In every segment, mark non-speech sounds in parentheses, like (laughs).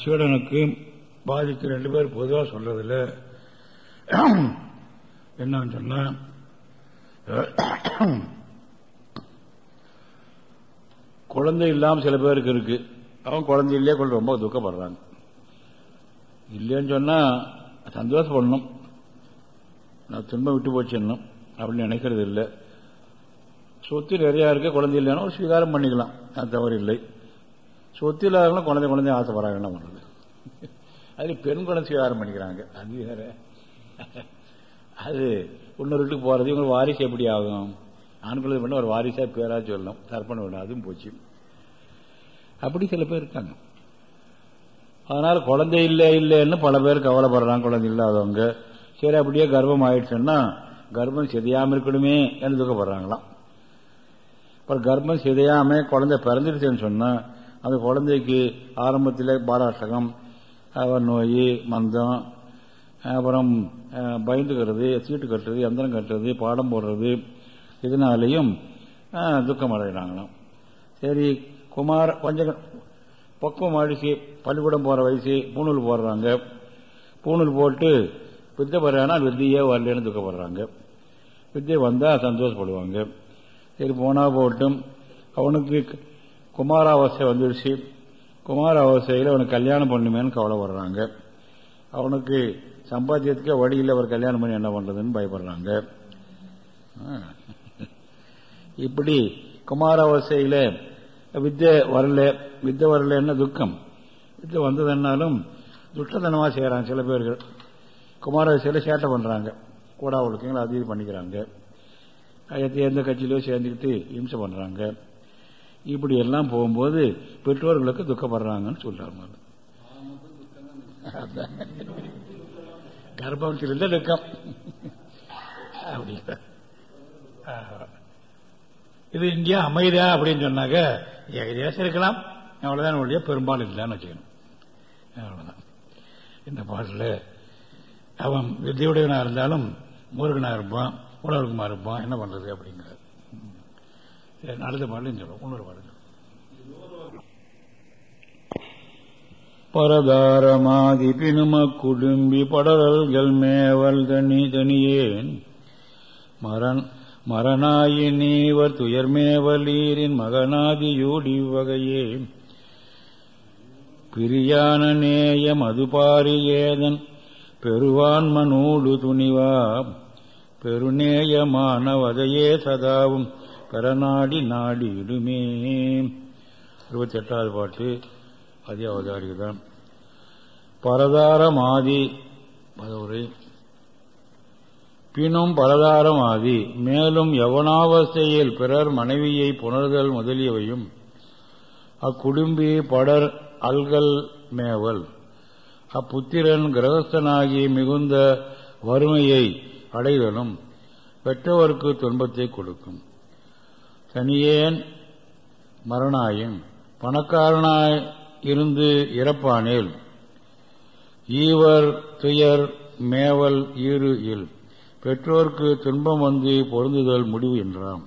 சீடனுக்கு பாதிக்கு ரெண்டு பேர் பொதுவாக சொல்றதில்ல என்னன்னு சொன்னால் குழந்தை இல்லாமல் சில பேருக்கு இருக்கு. அவன் குழந்தை இல்லையே கொண்டு ரொம்ப துக்கப்படுறாங்க. இல்லைன்னு சொன்னா சந்தோஷப்படணும். நான் துன்பம் விட்டு போச்சிடணும் அப்படின்னு நினைக்கிறது இல்லை. சொத்து நிறையா இருக்க குழந்தை இல்லைன்னா ஒரு ஸ்வீகாரம் பண்ணிக்கலாம். அது தவறு இல்லை சொத்து இல்லாதவங்களும் குழந்தை குழந்தை ஆசைப்படுறாங்க என்ன பண்ணுறது அது பெண் குழந்தை ஸ்வீகாரம் பண்ணிக்கிறாங்க. அது வேற. அது இன்னொரு வீட்டுக்கு போகிறது இவங்க வாரிசு எப்படி ஆகும்? ஆண் குழந்தை பண்ண ஒரு வாரிசாக பேராக சொல்லணும். தர்ப்பணம் வேணும் அதுவும் போச்சு. அப்படி சில பேர் இருக்காங்க. அதனால் குழந்தை இல்லை இல்லைன்னு பல பேர் கவலைப்படுறாங்க குழந்தை இல்லாதவங்க. சரி அப்படியே கர்ப்பம் ஆயிடுச்சுன்னா கர்ப்பம் சிதையாமல் இருக்கணுமே என்று துக்கப்படுறாங்களாம். அப்புறம் கர்ப்பம் சிதையாம குழந்தை பிறந்துடுச்சுன்னு சொன்னால் அந்த குழந்தைக்கு ஆரம்பத்தில் பாராட்டகம் நோய் மந்தம் அப்புறம் பயந்துக்கிறது சீட்டு கட்டுறது எந்திரம் கட்டுறது பாடம் போடுறது இதனாலையும் துக்கம் அடைகிறாங்களாம். சரி குமார கொஞ்சம் பக்குவம் ஆடிச்சு பள்ளிக்கூடம் போகிற வயசு பூணூல் போடுறாங்க. பூணூல் போட்டு வித்தை பெறானா வித்தியே வரலன்னு துக்கப்படுறாங்க. வித்தியை வந்தால் சந்தோஷப்படுவாங்க. சரி போனால் போட்டும். அவனுக்கு குமாராவஸ்தை வந்துடுச்சு குமாராவஸ்தையில் அவனுக்கு கல்யாணம் பண்ணுமேன்னு கவலைப்படுறாங்க. அவனுக்கு சம்பாத்தியத்துக்கே வழி இல்லை அவர் கல்யாணம் பண்ணி என்ன பண்ணுறதுன்னு பயப்படுறாங்க. இப்படி குமாராவஸ்தையில வித்தை வரல வித்தை வரலன்னா துக்கம்? வித்தை வந்ததுன்னாலும் துஷ்டத்தனமா செய்கிறாங்க சில பேர்கள். குமாராவஸ்தையில சேட்டை பண்ணுறாங்க கூடா ஒழுக்கங்களை அது பண்ணிக்கிறாங்க. எந்த கட்சியிலையோ சேர்ந்துக்கிட்டு இம்சை பண்ணுறாங்க இப்படி எல்லாம் போகும்போது பெற்றோர்களுக்கு துக்கப்படுறாங்கன்னு சொல்றாங்க கர்ப்பத்தில் இருந்த துக்கம். அப்படி இது இந்தியா அமைதியா அப்படின்னு சொன்னாக்க ஏகதேசம் இருக்கலாம். அவ்வளவுதான் உடைய பெரும்பாலும் இல்லைன்னு வச்சுக்கணும். அவ்வளவுதான். இந்த பாட்டில் அவன் வித்தியுடையவனா இருந்தாலும் முருகனா இருப்பான் உணர்வுக்குமா இருப்பான் என்ன பண்றது அப்படிங்கிறார். அடுத்த பாடலையும் சொல்லுவோம் இன்னொரு பாடல் பரதாரமாதி பினும குடும்பி படரல்கள் மேவல் தனி தனியேன். மரண் மரணாயினீவர் துயர்மேவலீரின் மகனாதியூடி வகையே. பிரியான நேய மதுபாரி ஏதன் பெருவான்மனூடு துணிவா. பெருநேயமானவதையே சதாவும் பெறநாடி நாடி இடுமே இருபத்தி எட்டாவது பாட்டு. அதே அவதாரிதான் பரதாரமாதி பதவுரை பினும் பரதாரமாதி மேலும் யவனாவஸ்தையில் பிறர் மனைவியை புணர்தல் முதலியவையும் அக்குடும்பி படர் அல்கல் மேவல் அப்புத்திரன் கிரகஸ்தனாகி மிகுந்த வறுமையை அடைதலும் பெற்றவருக்கு துன்பத்தை கொடுக்கும். தனியேன் மரணாயின் பணக்காரனாய் இருந்து இறப்பானேல். ஈவர் துயர் மேவல் ஈறு இல். பெற்றோர்க்கு துன்பம் வந்து பொருந்துதல் முடிவு என்றாம்.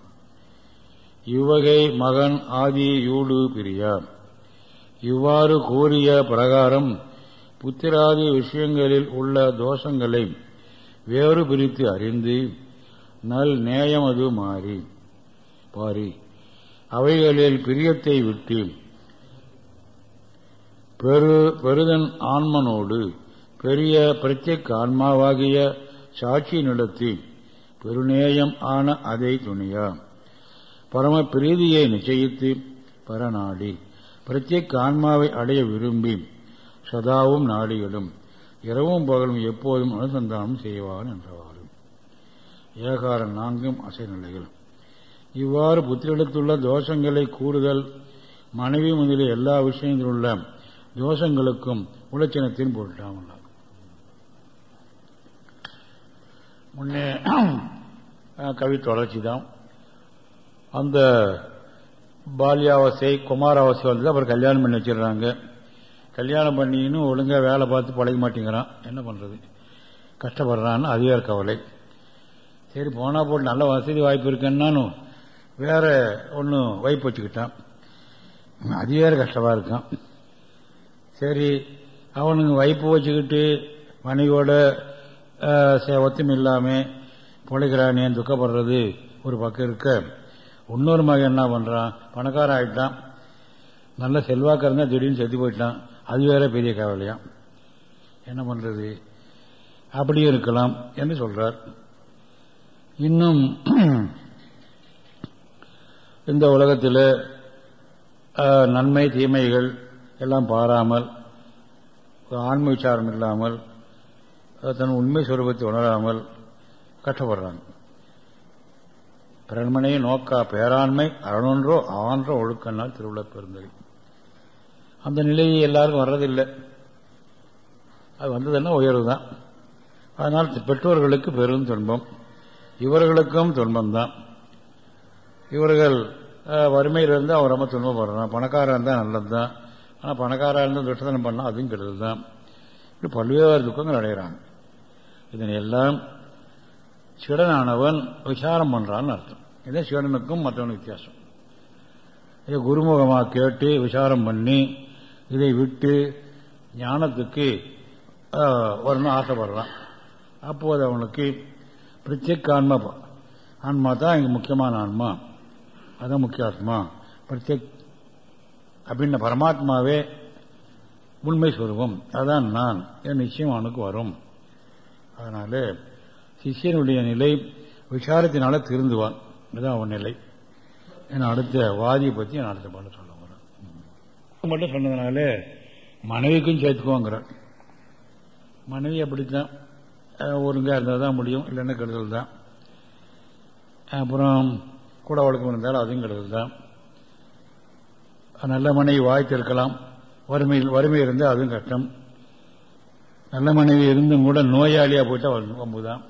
இவ்வகை மகன் ஆதி யூடு பிரியா இவ்வாறு கூறிய பிரகாரம் புத்திராதி விஷயங்களில் உள்ள தோஷங்களை வேறு பிரித்து அறிந்து நல் நேயமது மாறி. பாரி அவைகளில் பிரியத்தை விட்டு பெரு பெருதன் ஆன்மனோடு பெரிய பிரத்யேக ஆன்மாவாகிய சாட்சி நடத்தி பெருநேயம் ஆன அதை துணியா. பரம பிரீதியை நிச்சயித்து பரநாடி பிரத்யேக ஆன்மாவை அடைய விரும்பி சதாவும் நாடிகளும் இரவும் பகலும் எப்போதும் அனுசந்தானம் செய்வான் என்றவாறு. ஏகாரம் நான்கும் அசைநிலைகள். இவ்வாறு புத்திரிடத்துள்ள தோஷங்களை கூடுதல் மனைவி முதலிய எல்லா விஷயங்களிலும் உள்ள தோஷங்களுக்கும் உலட்சணத்தின் பொருட்டாமல்ல முன்னே கவி தொடர்ச்சி தான். அந்த பால்யாவசை குமாராவசை வந்து அப்புறம் கல்யாணம் பண்ணி வச்சிடுறாங்க கல்யாணம் பண்ணின்னு ஒழுங்காக வேலை பார்த்து பழக மாட்டேங்கிறான். என்ன பண்ணுறது கஷ்டப்படுறான்னு அதுவே கவலை. சரி போனால் போட்டு நல்ல வசதி வாய்ப்பு இருக்குன்னாலும் வேற ஒன்று வைப்பு வச்சுக்கிட்டான். அது வேறு கஷ்டமாக இருக்கான். சரி அவனுங்க வைப்பு வச்சுக்கிட்டு மனைவியோட ஒத்துமை இல்லாமல் பிழைக்கிறானே துக்கப்படுறது ஒரு பக்கம் இருக்க. இன்னொரு மகன் என்ன பண்ணுறான் பணக்காரன் ஆகிட்டான் நல்ல செல்வாக்க இருந்தால் திடீர்னு செத்து போயிட்டான். அது வேற பெரிய கவலையாம் என்ன பண்ணுறது அப்படியும் இருக்கலாம் என்று சொல்கிறார் இன்னும் இந்த உலகத்தில் நன்மை தீமைகள் எல்லாம் பாராமல் ஆன்ம விசாரம் இல்லாமல் தன் உண்மை சுரூபத்தை உணராமல் கஷ்டப்படுறாங்க. பிறன்மனையை நோக்கா பேராண்மை அறனொன்றோ ஆன்றோ ஒழுக்கனால் திருவிழா பெருந்தது அந்த நிலையை எல்லாருக்கும் வர்றதில்லை. அது வந்ததுன்னா உயர்வு தான் அதனால் பெற்றோர்களுக்கு பெரும் துன்பம். இவர்களுக்கும் துன்பம்தான். இவர்கள் வறுமையில் இருந்து அவன் ரொம்ப துன்பப்படுறான். பணக்காரன் இருந்தால் நல்லது தான் ஆனால் பணக்காராக இருந்தால் துஷ்டத்தனம் பண்ணால் அதுவும் கெடுதல் தான் இப்படி பல்வேறு துக்கங்கள் அடைகிறாங்க. இதனை எல்லாம் சிடனானவன் விசாரம் பண்ணுறான்னு அர்த்தம். இதே சிடனுக்கும் மற்றவனுக்கு வித்தியாசம். இதை குருமுகமாக கேட்டு விசாரம் பண்ணி இதை விட்டு ஞானத்துக்கு வரணும் ஆசைப்படுறான். அப்போது அவனுக்கு பிரத்யேக ஆன்மா ஆன்மா தான் இங்கே முக்கியமான ஆன்மா. அதான் முக்கிய ஆத்மா. பிரத்யேக் அப்படின்ன பரமாத்மாவே உண்மை சுரூபம் அதான் நான். என் நிச்சயம் அவனுக்கு வரும். அதனால சிஷியனுடைய நிலை விசாரத்தினால திருந்துவான். இதுதான் அவன் நிலை. என் அடுத்த வாதியை பற்றி நான் அடுத்த பாடம் சொல்ல வரேன் மட்டும் சொன்னதுனால மனைவிக்கும் சேர்த்துக்குவாங்கிறார் மனைவி அப்படித்தான். ஒருங்கா இருந்தால் தான் முடியும். இல்லைன்னா கெடுதல் தான் அப்புறம் கூட வழக்கம் இருந்தாலும் அதுவும் கெடுதல் தான் நல்ல மனைவி வாய்த்திருக்கலாம். வறுமையில் வறுமை இருந்தால் அதுவும் கஷ்டம். நல்ல மனைவி இருந்தும் கூட நோயாளியாக போயிட்டா வம்பு தான்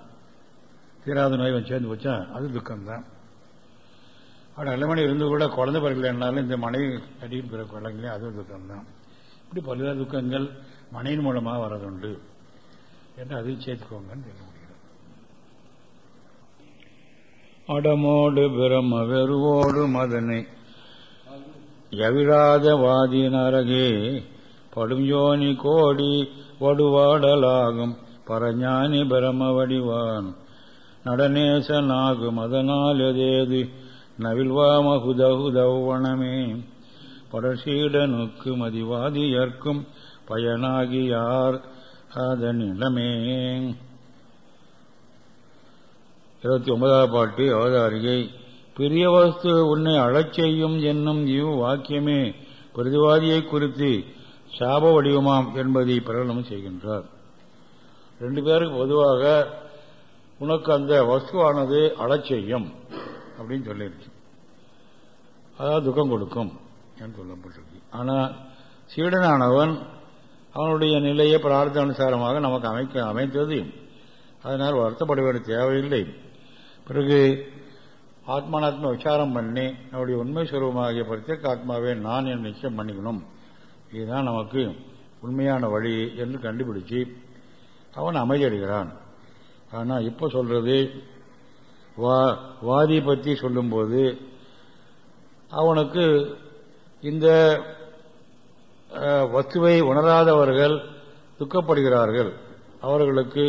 தீராத நோய் சேர்ந்து போச்சா அது துக்கம்தான். அவள் நல்ல மனைவி இருந்து கூட குழந்தை பிறகுலன்னாலும் இந்த மனைவி கட்டிட்டு பிற குழந்தைங்களே அதுவும் துக்கம்தான். இப்படி பல்வேறு துக்கங்கள் மனைவின் மூலமாக வரதுண்டு என்று அதையும் சேர்த்துக்கோங்கன்னு சொல்ல அடமோடு பிரம வெறுவோடு மதனை எவிராத வாதி நரகே படும் யோனி கோடி வடுவாடலாகும். பரஞானி பிரம வடிவான் நடனேசனாகும் அதனால் எதேது நவில்வாமகுதகுதவனமே படசீடனுக்கு மதிவாதியர்க்கும் பயனாகி யார் அதனிலமே. இருபத்தி ஒன்பதாம் பாட்டு அவதாரிகை பெரிய வஸ்து உன்னை அழச் செய்யும் என்னும் இவ் வாக்கியமே பிரதிவாதியை குறித்து சாப வடிவமாம் என்பதை பிரகடனம் செய்கின்றார். ரெண்டு பேருக்கு பொதுவாக உனக்கு அந்த வஸ்துவானது அழச் செய்யும் அப்படின்னு சொல்லியிருக்கு. அதாவது துக்கம் கொடுக்கும் என்று சொல்லப்பட்டிருக்கு. ஆனால் சீடனானவன் அவனுடைய நிலையை பிரார்த்த அனுசாரமாக நமக்கு அமைக்க அமைத்தது. அதனால் வருத்தப்பட வேண்டிய தேவையில்லை. பிறகு ஆத்மானாத்ம விசாரம் பண்ணி நம்முடைய உண்மை சுரூபமாகிய பிரத்யேக ஆத்மாவே நான் என் நிச்சயம் பண்ணிக்கணும். இதுதான் நமக்கு உண்மையான வழி என்று கண்டுபிடிச்சு அவன் அமைதியடைகிறான். ஆனால் இப்போ சொல்றது வா வாதி பற்றி சொல்லும்போது அவனுக்கு இந்த வஸ்துவை உணராதவர்கள் துக்கப்படுகிறார்கள். அவர்களுக்கு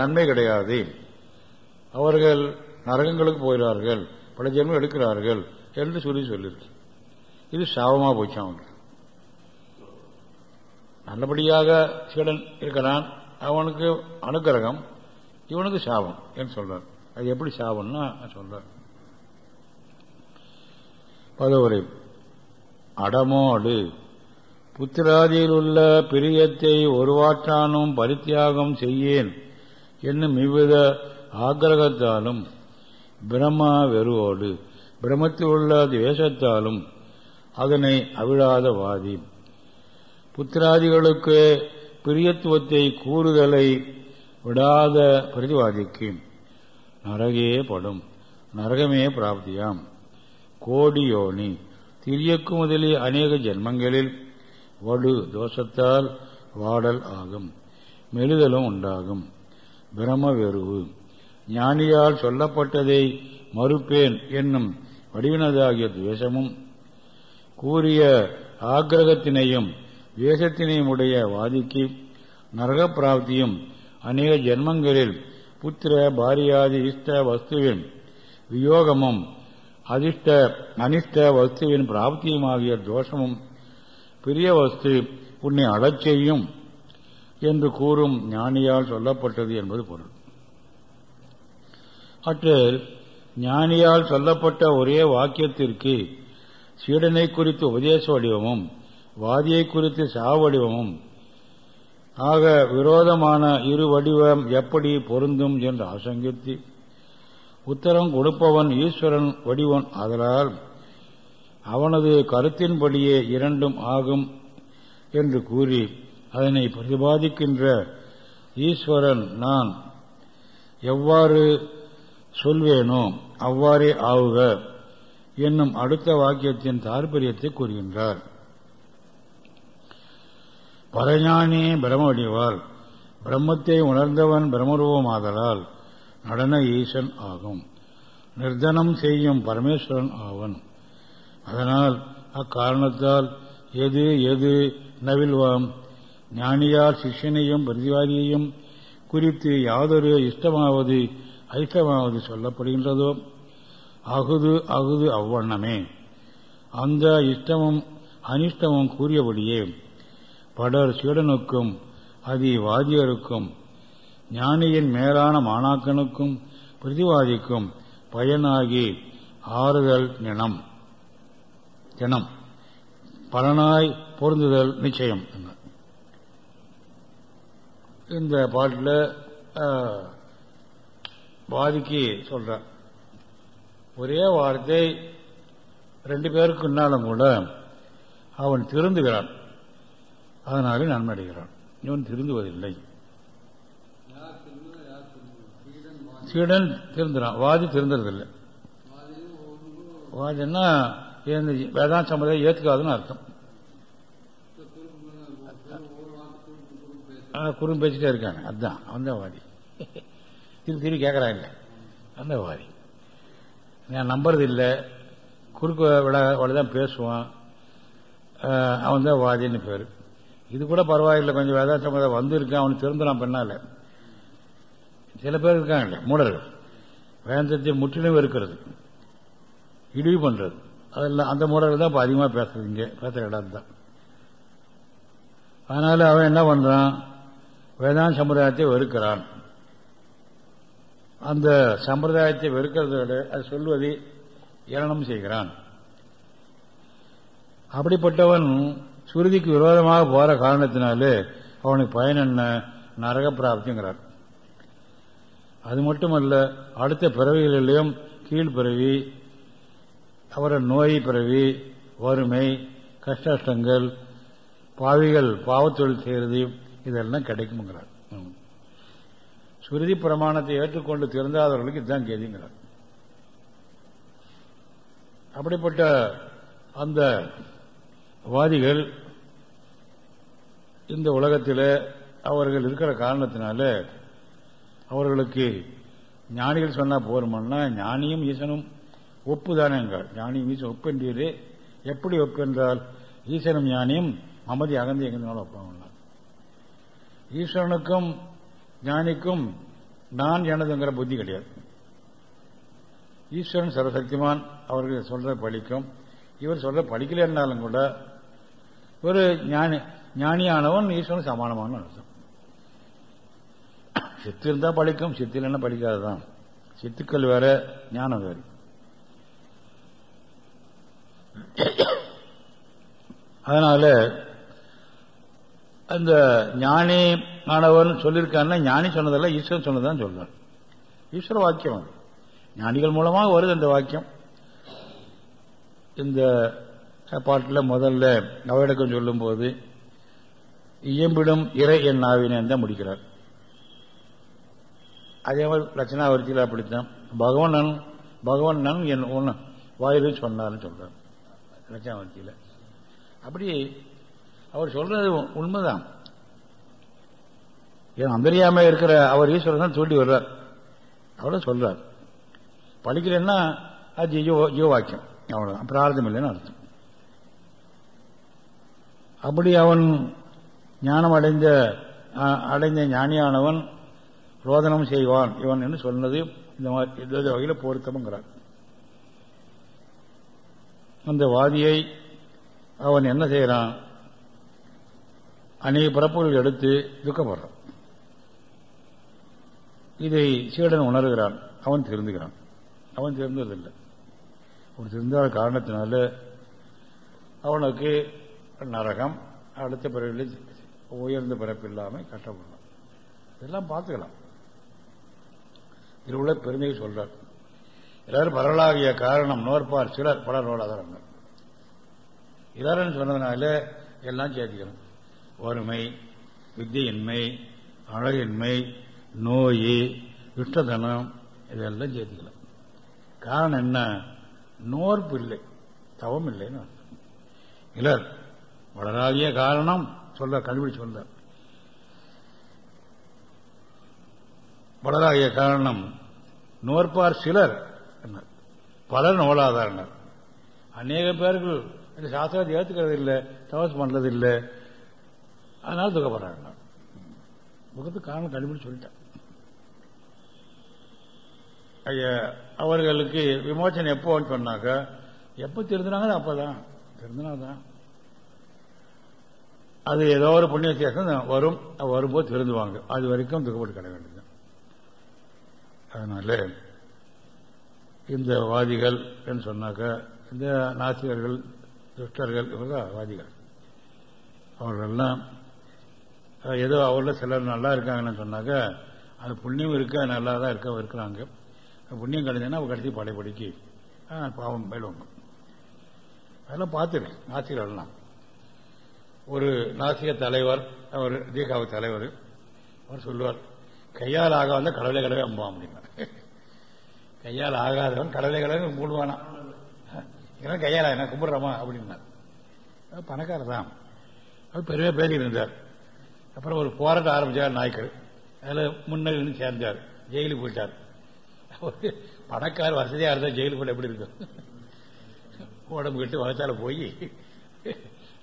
நன்மை கிடையாது. அவர்கள் நரகங்களுக்கு போகிறார்கள் பல ஜென்மம் எடுக்கிறார்கள் என்று சொல்லி சொல்லியிருக்கு இது சாபமா போச்சு அவனுக்கு. நல்லபடியாக சீடன் இருக்கிறான் அவனுக்கு அனுக்கிரகம் இவனுக்கு சாபம் என்று சொல்றார். அது எப்படி சாபம்னா சொல்றார். பதவுரை அடமோடு புத்திராதியில் உள்ள பிரியத்தை ஒருவாற்றானும் பரித்தியாகம் செய்யேன் என்னும் இவ்வித ஆக்கிரகத்தாலும் பிரம்மா வெறுவோடு. பிரமத்தில் உள்ள துவேஷத்தாலும் அதனை அவிழாத வாதி. புத்திராதிகளுக்கு பிரியத்துவத்தை கூறுதலை விடாத பிரதிவாதிக்கு. நரகே படும். நரகமே பிராப்தியாம். கோடியோனி. திரியக்கு முதலிய அநேக ஜென்மங்களில் வடு தோஷத்தால் வாடல் ஆகும். மெலிதலும் உண்டாகும். பிரம வெறுவு. ஞானியால் சொல்லப்பட்டதை மறுப்பேன் என்னும் வடிவினதாகிய துவேஷமும் கூறிய ஆக்கிரகத்தினையும் உடைய வாதிக்கு நரக பிராப்தியும் அநேக ஜென்மங்களில் புத்திர பாரியாதி இஷ்ட வஸ்துவின் வியோகமும் அதிர்ஷ்ட அனிஷ்ட வஸ்துவின் பிராப்தியுமாகிய தோஷமும் பிரிய வஸ்து உன்னை அடச்செய்யும் என்று கூறும் ஞானியால் சொல்லப்பட்டது என்பது பொருள். அற்று ஞானியால் சொல்லப்பட்ட ஒரே வாக்கியத்திற்கு சீடனை குறித்து உபதேச வடிவமும் வாதியை குறித்து சாவடிவமும் ஆக விரோதமான இரு வடிவம் எப்படி பொருந்தும் என்று ஆசங்கித்து உத்தரம் கொடுப்பவன் ஈஸ்வரன் வடிவன் ஆதலால் அவனது கருத்தின்படியே இரண்டும் ஆகும் என்று கூறி அதனை பிரதிபாதிக்கின்ற ஈஸ்வரன் நான் எவ்வாறு சொல்வேனோ? அவ்வாறே ஆவுக என்னும் அடுத்த வாக்கியத்தின் தாற்பயத்தை கூறுகின்றார். பரஞானி பிரமவடிவால் பிரம்மத்தை உணர்ந்தவன் பிரமரூபமாதலால் நடன ஈசன் ஆகும். நிர்தனம் செய்யும் பரமேஸ்வரன் ஆவன். அதனால் அக்காரணத்தால் எது எது நவில்வாம்? ஞானியால் சிஷ்யனையும் பிரதிவாதியையும் குறித்து யாதொரு இஷ்டமாவது ஐக்கியமாவது சொல்லப்படுகின்றதோ? அகுது அகுது அவ்வண்ணமே. அந்த இஷ்டமும் அனிஷ்டமும் கூறியபடியே படர் சீடனுக்கும் அதி வாதியருக்கும் ஞானியின் மேலான மாணாக்கனுக்கும் பிரதிவாதிக்கும் பயனாகி ஆறுதல் நினம் தினம். பலனாய் பொருந்துதல் நிச்சயம். இந்த பாட்டில் வாதிக்கு சொல்ற ஒரே வார்த்தை ரெண்டு பேருக்கு முன்னாலும் கூட அவன் திருந்துகிறான். அதனாலே நன்மை அடைகிறான் இவன் திருந்துவதில்லை. சீடன் திருந்துறான். வாதி திருந்துறதில்லை. வாதின்னா வேதாந்த சம்பிரதாயம் ஏற்றுக்காதுன்னு அர்த்தம். குறும் பேசிட்டே இருக்காங்க. அதுதான் அவன் தான் வாதி. திருப்பி திருப்பி கேட்கறாங்க அந்த வாதி நான் நம்புறது இல்லை. குறுக்கு விட தான் பேசுவான். அவன் தான் வாதின்னு பேர். இது கூட பரவாயில்லை கொஞ்சம் வேதாந்த வந்திருக்கான் அவனுக்கு திருந்தலாம் பெண்ணால. சில பேர் இருக்காங்க மூடர்கள். வேந்தத்தை முற்றிலும் இருக்கிறது இடிவு பண்றது. அதெல்லாம் அந்த மூடர்கள் தான் இப்போ அதிகமாக பேசுறது இங்கே பேசுகிற இடம் தான் அதனால அவன் என்ன பண்றான்? வேதாந்த சமுதாயத்தை வெறுக்கிறான். அந்த சம்பிரதாயத்தை வெறுக்கிறதோடு அது சொல்வதை ஏளனம் செய்கிறான். அப்படிப்பட்டவன் சுருதிக்கு விரோதமாக போற காரணத்தினாலே அவனுக்கு பயன் என்ன? நரக பிராப்திங்கிறார். அது மட்டுமல்ல அடுத்த பிறவிகளிலும் கீழ்பிறவி அவர நோய் பிறவி வறுமை கஷ்டங்கள் பாவிகள் பாவத்தொழில் செய்கிறது இதெல்லாம் கிடைக்குங்கிறார் ஸ்மிருதி பிரமாணத்தை ஏற்றுக்கொண்டு திறந்தாதவர்களுக்கு இதுதான் கேதிங்கிறார். அப்படிப்பட்ட அந்த வாதிகள் இந்த உலகத்தில் அவர்கள் இருக்கிற காரணத்தினால அவர்களுக்கு ஞானிகள் சொன்னா போருமானா ஞானியும் ஈசனும் ஒப்புதானங்கள் ஞானியும் ஈசன் ஒப்பென்றீரே எப்படி ஒப்பென்றால் ஈசனும் ஞானியும் மமதி அகந்தி எங்கிருந்தாலும் ஒப்பாங்க ஈஸ்வரனுக்கும் ஞானிக்கும் நான் எனதுங்கிற புத்தி கிடையாது. ஈஸ்வரன் சர்வசக்திமான் அவர்கள் சொல்ற பழிக்கும் இவர் சொல்ற படிக்கலன்னாலும் கூட ஒரு ஞானி ஞானியானவன் ஈஸ்வரன் சமானமான அர்த்தம். சித்து இருந்தா படிக்கும் சித்து இல்லைன்னா படிக்காதுதான். சித்துக்கள் வேற ஞானம் வேறு. அதனால அந்த ஞானி ஆனவன் சொல்லியிருக்காருன்னா ஞானி சொன்னதல்ல ஈஸ்வரன் சொன்னதான் சொல்றான் ஈஸ்வர வாக்கியம் அது. ஞானிகள் மூலமாக வருது அந்த வாக்கியம். இந்த பாட்டில் முதல்ல நவடக்கம் சொல்லும்போது இயம்பிடும் இறை என் நாவினேன் தான் முடிக்கிறார். அதே மாதிரி லட்சணாவர்த்தியில் அப்படித்தான். பகவான் பகவான் நன் என் ஒன்று வாயிலே சொன்னார்னு சொல்றார் லட்சணாவர்த்தியில். அப்படி அவர் சொல்றது உண்மைதான். ஏன் அந்தரியாம இருக்கிற அவர் ஈஸ்வரன் தான் தூண்டி வர்றார். அவர சொல்றார். படிக்கலன்னா அது ஜீவாக்கியம் ஜீவ பிரார்த்தம் இல்லைன்னு அர்த்தம். அப்படி அவன் ஞானம் அடைந்த அடைந்த ஞானியானவன் ரோதனம் செய்வான். இவன் என்று சொன்னது இந்த மாதிரி இந்த வகையில் பொருத்தம்ங்கிறார். அந்த வாதியை அவன் என்ன செய்யறான்? அநேக பிறப்புகள் எடுத்து துக்கப்படுறான். இதை சீடன் உணர்கிறான். அவன் திருந்துகிறான் அவன் திருந்ததில்லை. அவன் திருந்தாத காரணத்தினால அவனுக்கு நரகம் அடுத்த பிறவியில் உயர்ந்த பிறப்பு இல்லாமல் கஷ்டப்படலாம் இதெல்லாம் பார்த்துக்கலாம். இதில் உள்ள பெருமையை சொல்றார். எல்லாரும் பரவலாகிய காரணம் நோற்பார் சிலர் பலர் நோலாதாரங்கள் எல்லாரும் சொன்னதுனால எல்லாம் சேர்த்துக்கணும் வறுமை வித்தியின்மை அழகின்மை நோய் இஷ்டதனம் இதெல்லாம் சேர்த்துக்கலாம் காரணம் என்ன? நோர்ப்பு இல்லை தவம் இல்லைன்னு அர்த்தம். இலர் வளராகிய காரணம் சொல்ல கண்டுபிடிச்சு சொல்ல வளராகிய காரணம் நோற்பார் சிலர் பலர் நோலாதாரனர் அநேக பேர்கள் சாஸ்திரத்தை ஏற்றுக்கிறது இல்லை தவசு பண்றது இல்லை அதனால துக்கப்படுறாங்க துக்கத்துக்கு காரணம் கண்டுபிடிச்சு சொல்லிட்டேன். ஐயா, அவர்களுக்கு விமோச்சனை எப்போன்னு சொன்னாக்க எப்போ திருந்தினாங்க? அப்பதான். திருந்தினாதான். அது ஏதோ ஒரு புண்ணிய சேஷம் வரும். வரும்போது திருந்துவாங்க. அது வரைக்கும் துக்கப்பட்டு கிட வேண்டியது அதனால இந்த வாதிகள் என்று சொன்னாக்க இந்த நாசிகர்கள் துஷ்டர்கள் இவர்கள் வாதிகள். அவர்களெல்லாம் ஏதோ அவரில் சிலர் நல்லா இருக்காங்கன்னு சொன்னாக்க அது புண்ணியம் இருக்க நல்லா தான் இருக்க இருக்கிறாங்க. புண்ணியம் கிடைச்சதுன்னா அவங்க கடைசி படைப்படிக்கு பாவம் மேலுவாங்க அதெல்லாம் பார்த்துருக்கேன் நாசிகர்கள்லாம். ஒரு நாசிக தலைவர் அவர் தீகாவு தலைவர் அவர் சொல்லுவார் கையால் ஆக வந்த கடவுளை கடவை அம்பா அப்படின்னார் கையால் ஆகாதவன் கடவுளை கடவை மூடுவானா? ஏன்னா கையால் என்ன கும்பிட்றமா? அப்படின்னார் பணக்காரர் தான். அவர் பெரிய பேர் இருந்தார். அப்புறம் ஒரு போராட்டம் ஆரம்பிச்சார் நாயக்கர். அதில் முன்னணி சேர்ந்தார். ஜெயிலுக்கு போயிட்டார். பணக்கார வசதியாக இருந்தால் ஜெயிலுக்கு போய் எப்படி இருக்கும்? உடம்பு கட்டு வகத்தால் போய்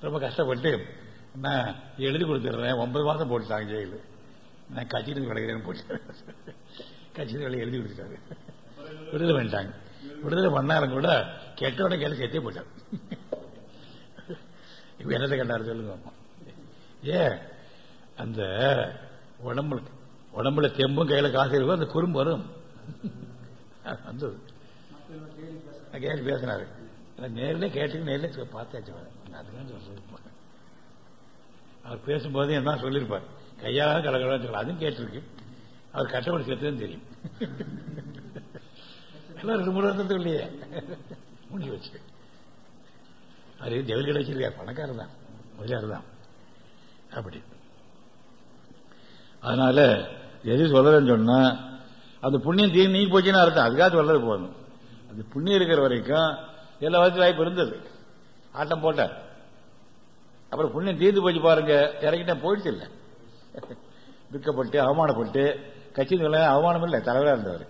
ரொம்ப கஷ்டப்பட்டு நான் எழுதி கொடுத்துட்றேன். ஒன்பது மாதம் போட்டுட்டாங்க ஜெயிலு. நான் கட்சியிலிருந்து விளைகிறேன்னு போட்டாரு கட்சியில் வேலை எழுதி கொடுத்துட்டாரு. விடுதலை பண்ணிட்டாங்க. விடுதலை பண்ணாலும் கூட கெட்டோட கேட்டு சேர்த்தே போட்டார். இப்போ என்னத்தை கண்டாரு சொல்லுங்க. ஏன்? அந்த உடம்புல உடம்புல தெம்பும் கையில காசு இருக்கும் அந்த குறும்பு வரும். வந்தது கேட்டு பேசினாரு. நேரில் கேட்டு நேரில் பார்த்தாச்சு அதுதான் சொல்லிருப்பார் அவர் பேசும்போது என்ன சொல்லியிருப்பார் கையால கடற்கடன்னு சொல்லலாம் அதுவும் கேட்டிருக்கு. அவர் கட்டப்படி சேர்த்துதான் தெரியும். எல்லாம் ரெண்டு மூணு இல்லையே முடிஞ்சு வச்சு அது ஜெயில் கிடைச்சிருக்கா பணக்காரர் தான். முதலியார் தான். அப்படி. அதனால எது சொல்றேன்னு சொன்னா அந்த புண்ணியம் தீர்ந்து நீ போச்சுன்னு அர்த்தம். அதுக்காக சொல்றது போகணும் அந்த புண்ணியம் இருக்கிற வரைக்கும் எல்லா வசதி வாய்ப்பு இருந்தது. ஆட்டம் போட்டார். அப்புறம் புண்ணியம் தீர்ந்து போச்சு பாருங்க. இறங்கிட்டேன் போயிடுச்சு இல்லை. துக்கப்பட்டு அவமானப்பட்டு கட்சி அவமானம் இல்லை. தலைவராக இருந்தவர்.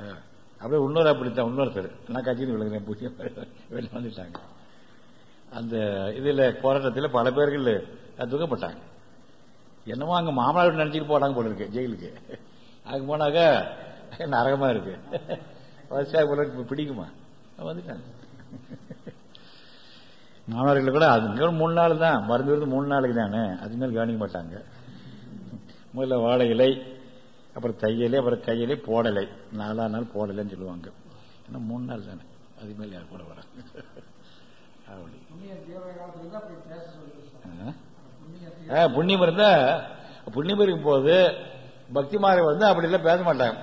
ஆ. அப்படியே இன்னொரு அப்படித்தான் இன்னொருத்தர். நான் கட்சியில் விழுகிறேன் பூஜ்யம் வெளில வந்துட்டாங்க. அந்த இதில் போராட்டத்தில் பல பேர்கள் துக்கப்பட்டாங்க. என்னமோ அங்கே மாமனார் நினைச்சிட்டு போனாங்க போல இருக்கு ஜெயிலுக்கு. அங்கே போனாக்க நரகமா இருக்கு. வரிசையாக போல பிடிக்குமா? வந்துட்டாங்க மாமனார்கள் கூட அது மூணு நாள் தான் மருந்து விருந்து மூணு நாளைக்கு தானே அது மேலே கவனிக்க மாட்டாங்க. முதல்ல வாழை இலை அப்புறம் தையலை அப்புறம் கையிலே போடலை. நாலா நாள் போடலைன்னு சொல்லுவாங்க. ஏன்னா மூணு நாள் தானே அது யார் கூட வர அப்படி. புண்ணியம் இருந்தா புண்ணியம் இருக்கும் போது பக்திமாரை வந்து அப்படி எல்லாம் பேச மாட்டாங்க.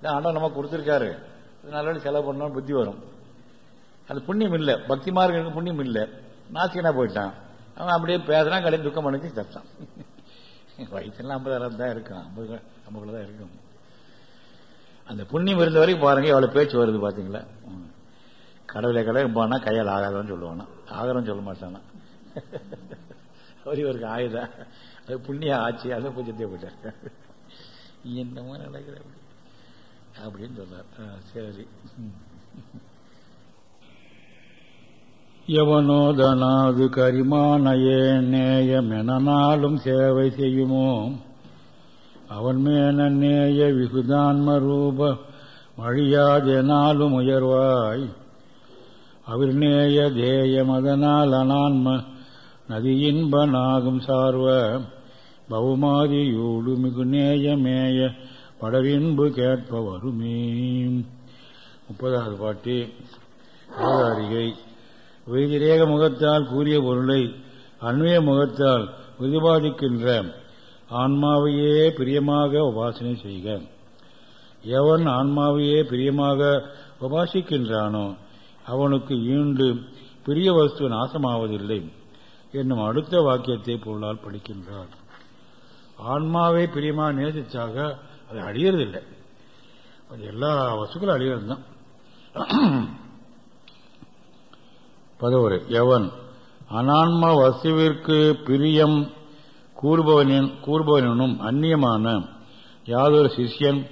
இதான் ஆண்டவன் நம்ம கொடுத்துருக்காரு. நல்ல செலவு பண்ணணும் புத்தி வரும். அது புண்ணியம் இல்லை. பக்தி மார்க்கு புண்ணியம் இல்லை. நாசிக்கனா போயிட்டான். அவன் அப்படியே பேசுறான் கடையில் துக்கம் அடைஞ்சு தட்டான் வயசுலாம் ஐம்பதாயிரம் தான் இருக்கும் ஐம்பது ஐம்பதுல தான் இருக்கும். அந்த புண்ணியம் இருந்த வரைக்கும் பாருங்க எவ்வளவு பேச்சு வருது பாத்தீங்களா? ம். கடவுளை கடவுள் போனா கையால் ஆகாதான்னு சொல்லுவானா? ஆகாரம் சொல்ல மாட்டானா? அவர் இவருக்கு ஆயுதா அது புண்ணிய ஆச்சு அதை போய் சத்திய என்னமோ நடக்கிற அப்படின்னு சொன்னார். சரி. எவனோதனாது கரிமானையே நேயமெனாலும் சேவை செய்யுமோ? அவன் மேன நேய விகுதான்ம ரூப வழியாதெனாலும் உயர்வாய். அவர் நேய தேயமதனால் அனான்ம நதியின்பனாகும் சார்வ பவுமாதியோடு மிகு நேயமேய மேய கேட்பவருமே. முப்பதாவது பாட்டு. அவதாரிகை வைதிரேக முகத்தால் கூறிய பொருளை அன்மைய முகத்தால் பிரதிபாதிக்கின்ற ஆன்மாவையே பிரியமாக உபாசனை செய்க. எவன் ஆன்மாவையே பிரியமாக உபாசிக்கின்றானோ அவனுக்கு ஈண்டு பிரிய வஸ்து நாசமாவதில்லை. என்னும் அடுத்த வாக்கியத்தை பொருளால் படிக்கின்றார். ஆன்மாவை பிரியமா நேசிச்சாக அது அழியறதில்லை. அது எல்லா வசுக்களும் அழியறது தான் பதவுரை. எவன் அனான்ம வசுவிற்கு பிரியம் கூறுபவனின் கூறுபவனும் அந்நியமான யாதொரு சிஷ்யன்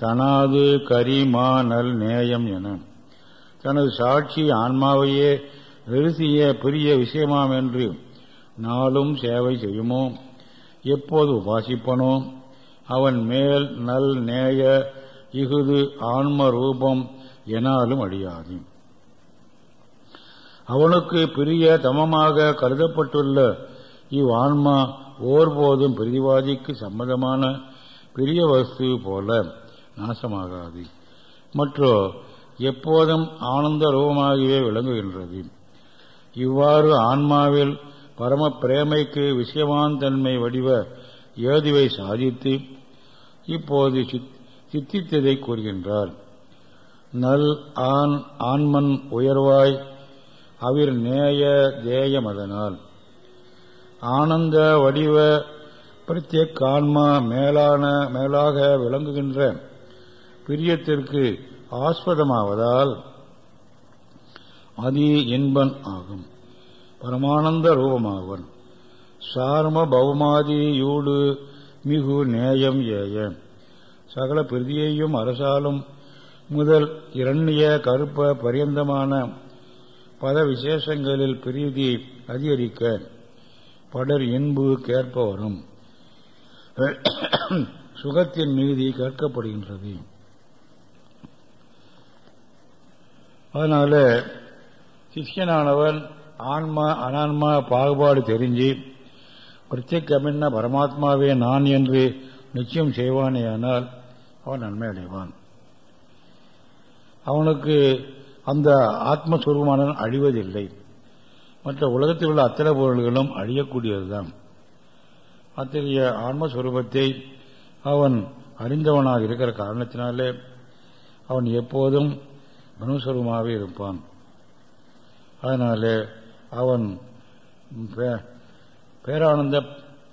தனாது கரிமா நல் நேயம் என தனது சாட்சி ஆன்மாவையே எழுதிய பெரிய விஷயமாம் என்று நாளும் சேவை செய்யுமோ? எப்போது உபாசிப்பனோ? அவன் மேல் நல் நேய இகுது ஆன்ம ரூபம் எனாலும் அழியாது. அவனுக்கு பெரிய தமமாக கருதப்பட்டுள்ள இவ் ஆன்மா ஓர்போதும் பிரதிவாதிக்கு சம்பந்தமான பெரிய வஸ்து போல நாசமாகாது. மற்றோ எப்போதும் ஆனந்த ரூபமாகவே விளங்குகின்றது. இவ்வாறு ஆன்மாவில் பரம பிரேமைக்கு விஷயவான் தன்மை வடிவ ஏதுவை சாதித்து இப்போது சித்தித்ததை கூறுகின்றார். நல் ஆண் ஆன்மன் உயர்வாய் அவிர் நேய தேயமதனால். ஆனந்த வடிவ பிரத்யேக் ஆன்மா மேலான மேலாக விளங்குகின்ற பிரியத்திற்கு ஆஸ்பதமாவதால் அதே இன்பன் ஆகும். பரமானந்த ரூபமாவன். சார்ம பௌமாதியூடு மிகு நேயம் ஏய. சகல பிரதியையும் அரசாலும் முதல் இரண்டிய கருப்ப பரியந்தமான பல விசேஷங்களில் பிரீதி அதிகரிக்க படர் இன்பு கேட்ப வரும் சுகத்தின் மீதி கேட்கப்படுகின்றது. அதனால சிஷ்யனானவன் ஆன்மா அனான்மா பாகுபாடு தெரிஞ்சு பிரத்யேகமின்ன பரமாத்மாவே நான் என்று நிச்சயம் செய்வானேயானால் அவன் நன்மை அடைவான் அவனுக்கு அந்த ஆத்மஸ்வரூபமான அழிவதில்லை. மற்ற உலகத்தில் உள்ள அத்தனை பொருள்களும் அழியக்கூடியதுதான். அத்தகைய ஆன்மஸ்வரூபத்தை அவன் அறிந்தவனாக இருக்கிற காரணத்தினாலே அவன் எப்போதும் மனுஸ்வரூபமாகவே இருப்பான். அதனாலே அவன் பேரானந்த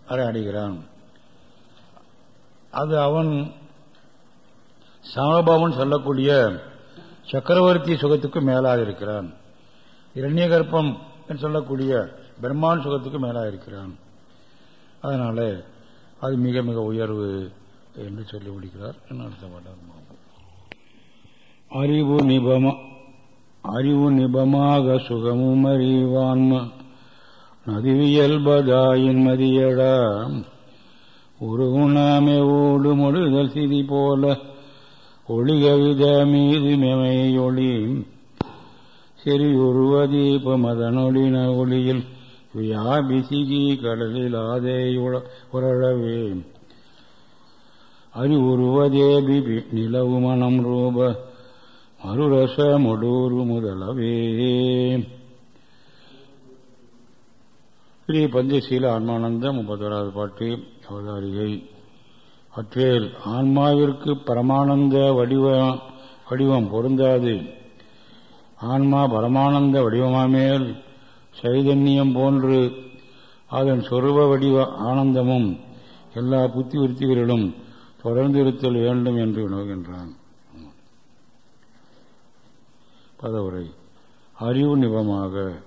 அறை அடைகிறான். அது அவன் சமபாவன் சொல்லக்கூடிய சக்கரவர்த்தி சுகத்துக்கு மேலாக இருக்கிறான். இரண்ய கர்ப்பம் என்று சொல்லக்கூடிய பிரம்மான் சுகத்துக்கு மேலாக இருக்கிறான். அதனால அது மிக மிக உயர்வு என்று சொல்லி முடிக்கிறார் என்ன அர்த்தம்? அறிவு நிபமா அறிவு நிபமாக சுகமும் அறிவான்ம. நதிவியல்பதாயின் மதியடா. உருகுணாமே ஓடு மொழிதல் சிதி போல. ஒளிகவித மீது மெமையொளி சிறியுருவ உருவதீப மதனொளின ஒளியில் வியாபிசிகி கடலில் ஆதே உரழவே அறிவுருவதேபி நிலவு மனம் ரூப. மறுரச மொடூரு முதலவே ஸ்ரீ பஞ்சசீல ஆன்மானந்தம் முப்பத்தோராவது பாட்டு அவதாரிகை. அற்றேல் ஆன்மாவிற்கு பரமானந்த வடிவ வடிவம் பொருந்தாது. ஆன்மா பரமானந்த வடிவமாமேல் சைதன்யம் போன்று அதன் சொருப வடிவ ஆனந்தமும் எல்லா புத்தி விருத்திகளிலும் தொடர்ந்திருத்தல் வேண்டும் என்று வினவுகின்றான். பதவுரை அறிவு நிபமாக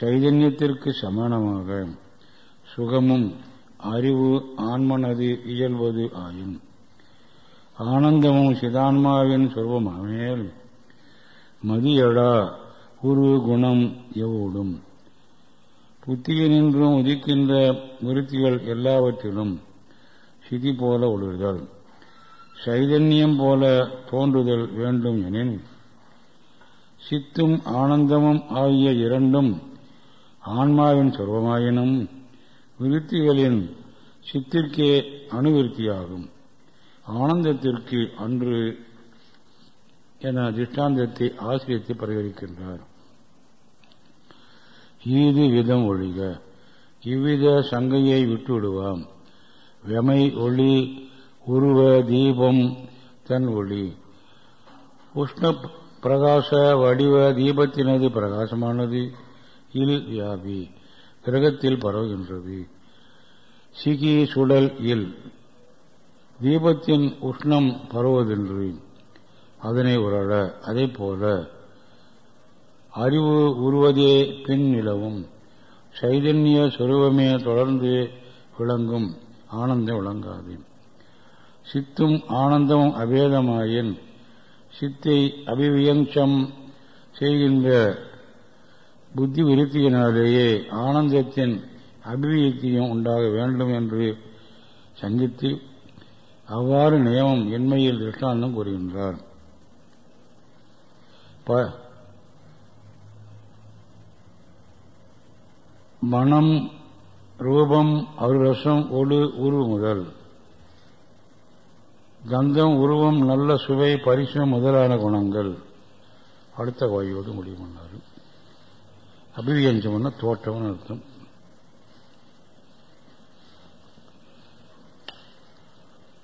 சைதன்யத்திற்கு சமானமாக சுகமும் அறிவு ஆன்மனது இயல்வது ஆயும். ஆனந்தமும் சிதான்மாவின் சொருபமாமேல் மதியடா உரு குணம் எவோடும். புத்தியினின்றும் உதிக்கின்ற விருத்திகள் எல்லாவற்றிலும் சிதி போல ஒளிர்தல். சைதன்யம் போல தோன்றுதல் வேண்டும் எனின் சித்தும் ஆனந்தமும் ஆகிய இரண்டும் ஆன்மாவின் சொர்வமாயினும் விருத்திகளின் சித்திற்கே அணுவிருத்தியாகும். ஆனந்தத்திற்கு அன்று என திஷ்டாந்தத்தை ஆசிரியத்தை பரிகரிக்கின்றார். ஈது விதம் ஒழிக. இவ்வித சங்கையை விட்டுவிடுவாம். வெமை ஒளி உருவ தீபம் தன் ஒளி. உஷ்ண பிரகாச வடிவ தீபத்தினது பிரகாசமானது. இல் வியாபி கிரகத்தில் பரவுகின்றது. சிகி சுடல் இல். தீபத்தின் உஷ்ணம் பரவுவதென்று. அதனை உரள அதே போல அறிவு உருவதே பின் நிலவும். சைதன்ய சுரூபமே தொடர்ந்து விளங்கும். ஆனந்தம் விளங்காது. சித்தும் ஆனந்தமும் அபேதமாயின் சித்தை அபிவியங்சம் செய்கின்ற புத்தி விருத்தியினாலேயே ஆனந்தத்தின் அபிவியக்தியும் உண்டாக வேண்டும் என்று சங்கித்து அவ்வாறு நியமம் எண்மையில் திருஷ்டாந்தம் கூறுகின்றார். மனம் ரூபம் அருரசம் ஒடு உருவு முதல். கந்தம் உருவம் நல்ல சுவை பரிசம் முதலான குணங்கள். அடுத்த வாயுவோடு முடிவு பண்ணார். அபிவியஞ்சம்னா தோற்றம்னு அர்த்தம்.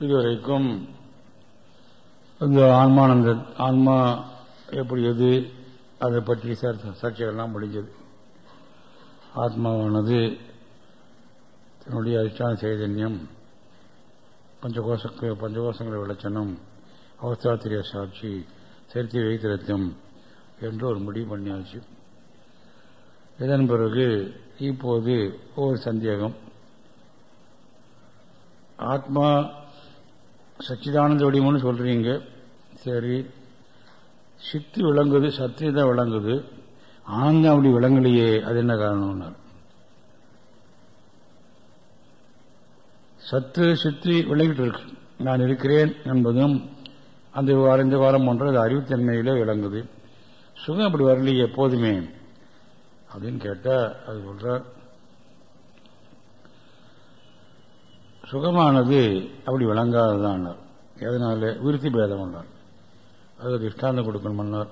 இதுவரைக்கும் இந்த ஆன்மானந்த ஆன்மா எப்படி எது அதை பற்றி சர்ச்சைகள்லாம் முடிஞ்சது. ஆத்மாவானது தன்னுடைய அதிஷ்டான சைதன்யம் பஞ்சகோசக்கு பஞ்சகோஷங்களை விளச்சனம் அவஸ்தாத்திரிய சாட்சி சரித்திர வைத்திருத்தம் என்று ஒரு முடிவு பண்ணியாச்சு. இதன் பிறகு இப்போது ஒரு சந்தேகம். ஆத்மா சச்சிதானந்த வடிவம்னு சொல்றீங்க. சரி. சித்து விளங்குது சத்திய தான் விளங்குது. ஆனந்தம் அப்படி விளங்கலையே அது என்ன காரணம்னார்? சத்து சுற்றி விளங்கிட்டு இருக்கு நான் இருக்கிறேன் என்பதும் அந்த வாரம் இந்த வாரம் போன்ற அது அறிவுத்தன்மையிலே விளங்குது. சுகம் அப்படி வரலையே எப்போதுமே. அப்படின்னு கேட்டா அது சொல்ற சுகமானது அப்படி விளங்காததான் எதனால? விருத்தி பேதம் பண்ணார் அது திஷ்டாந்தம் கொடுக்கணும்னார்.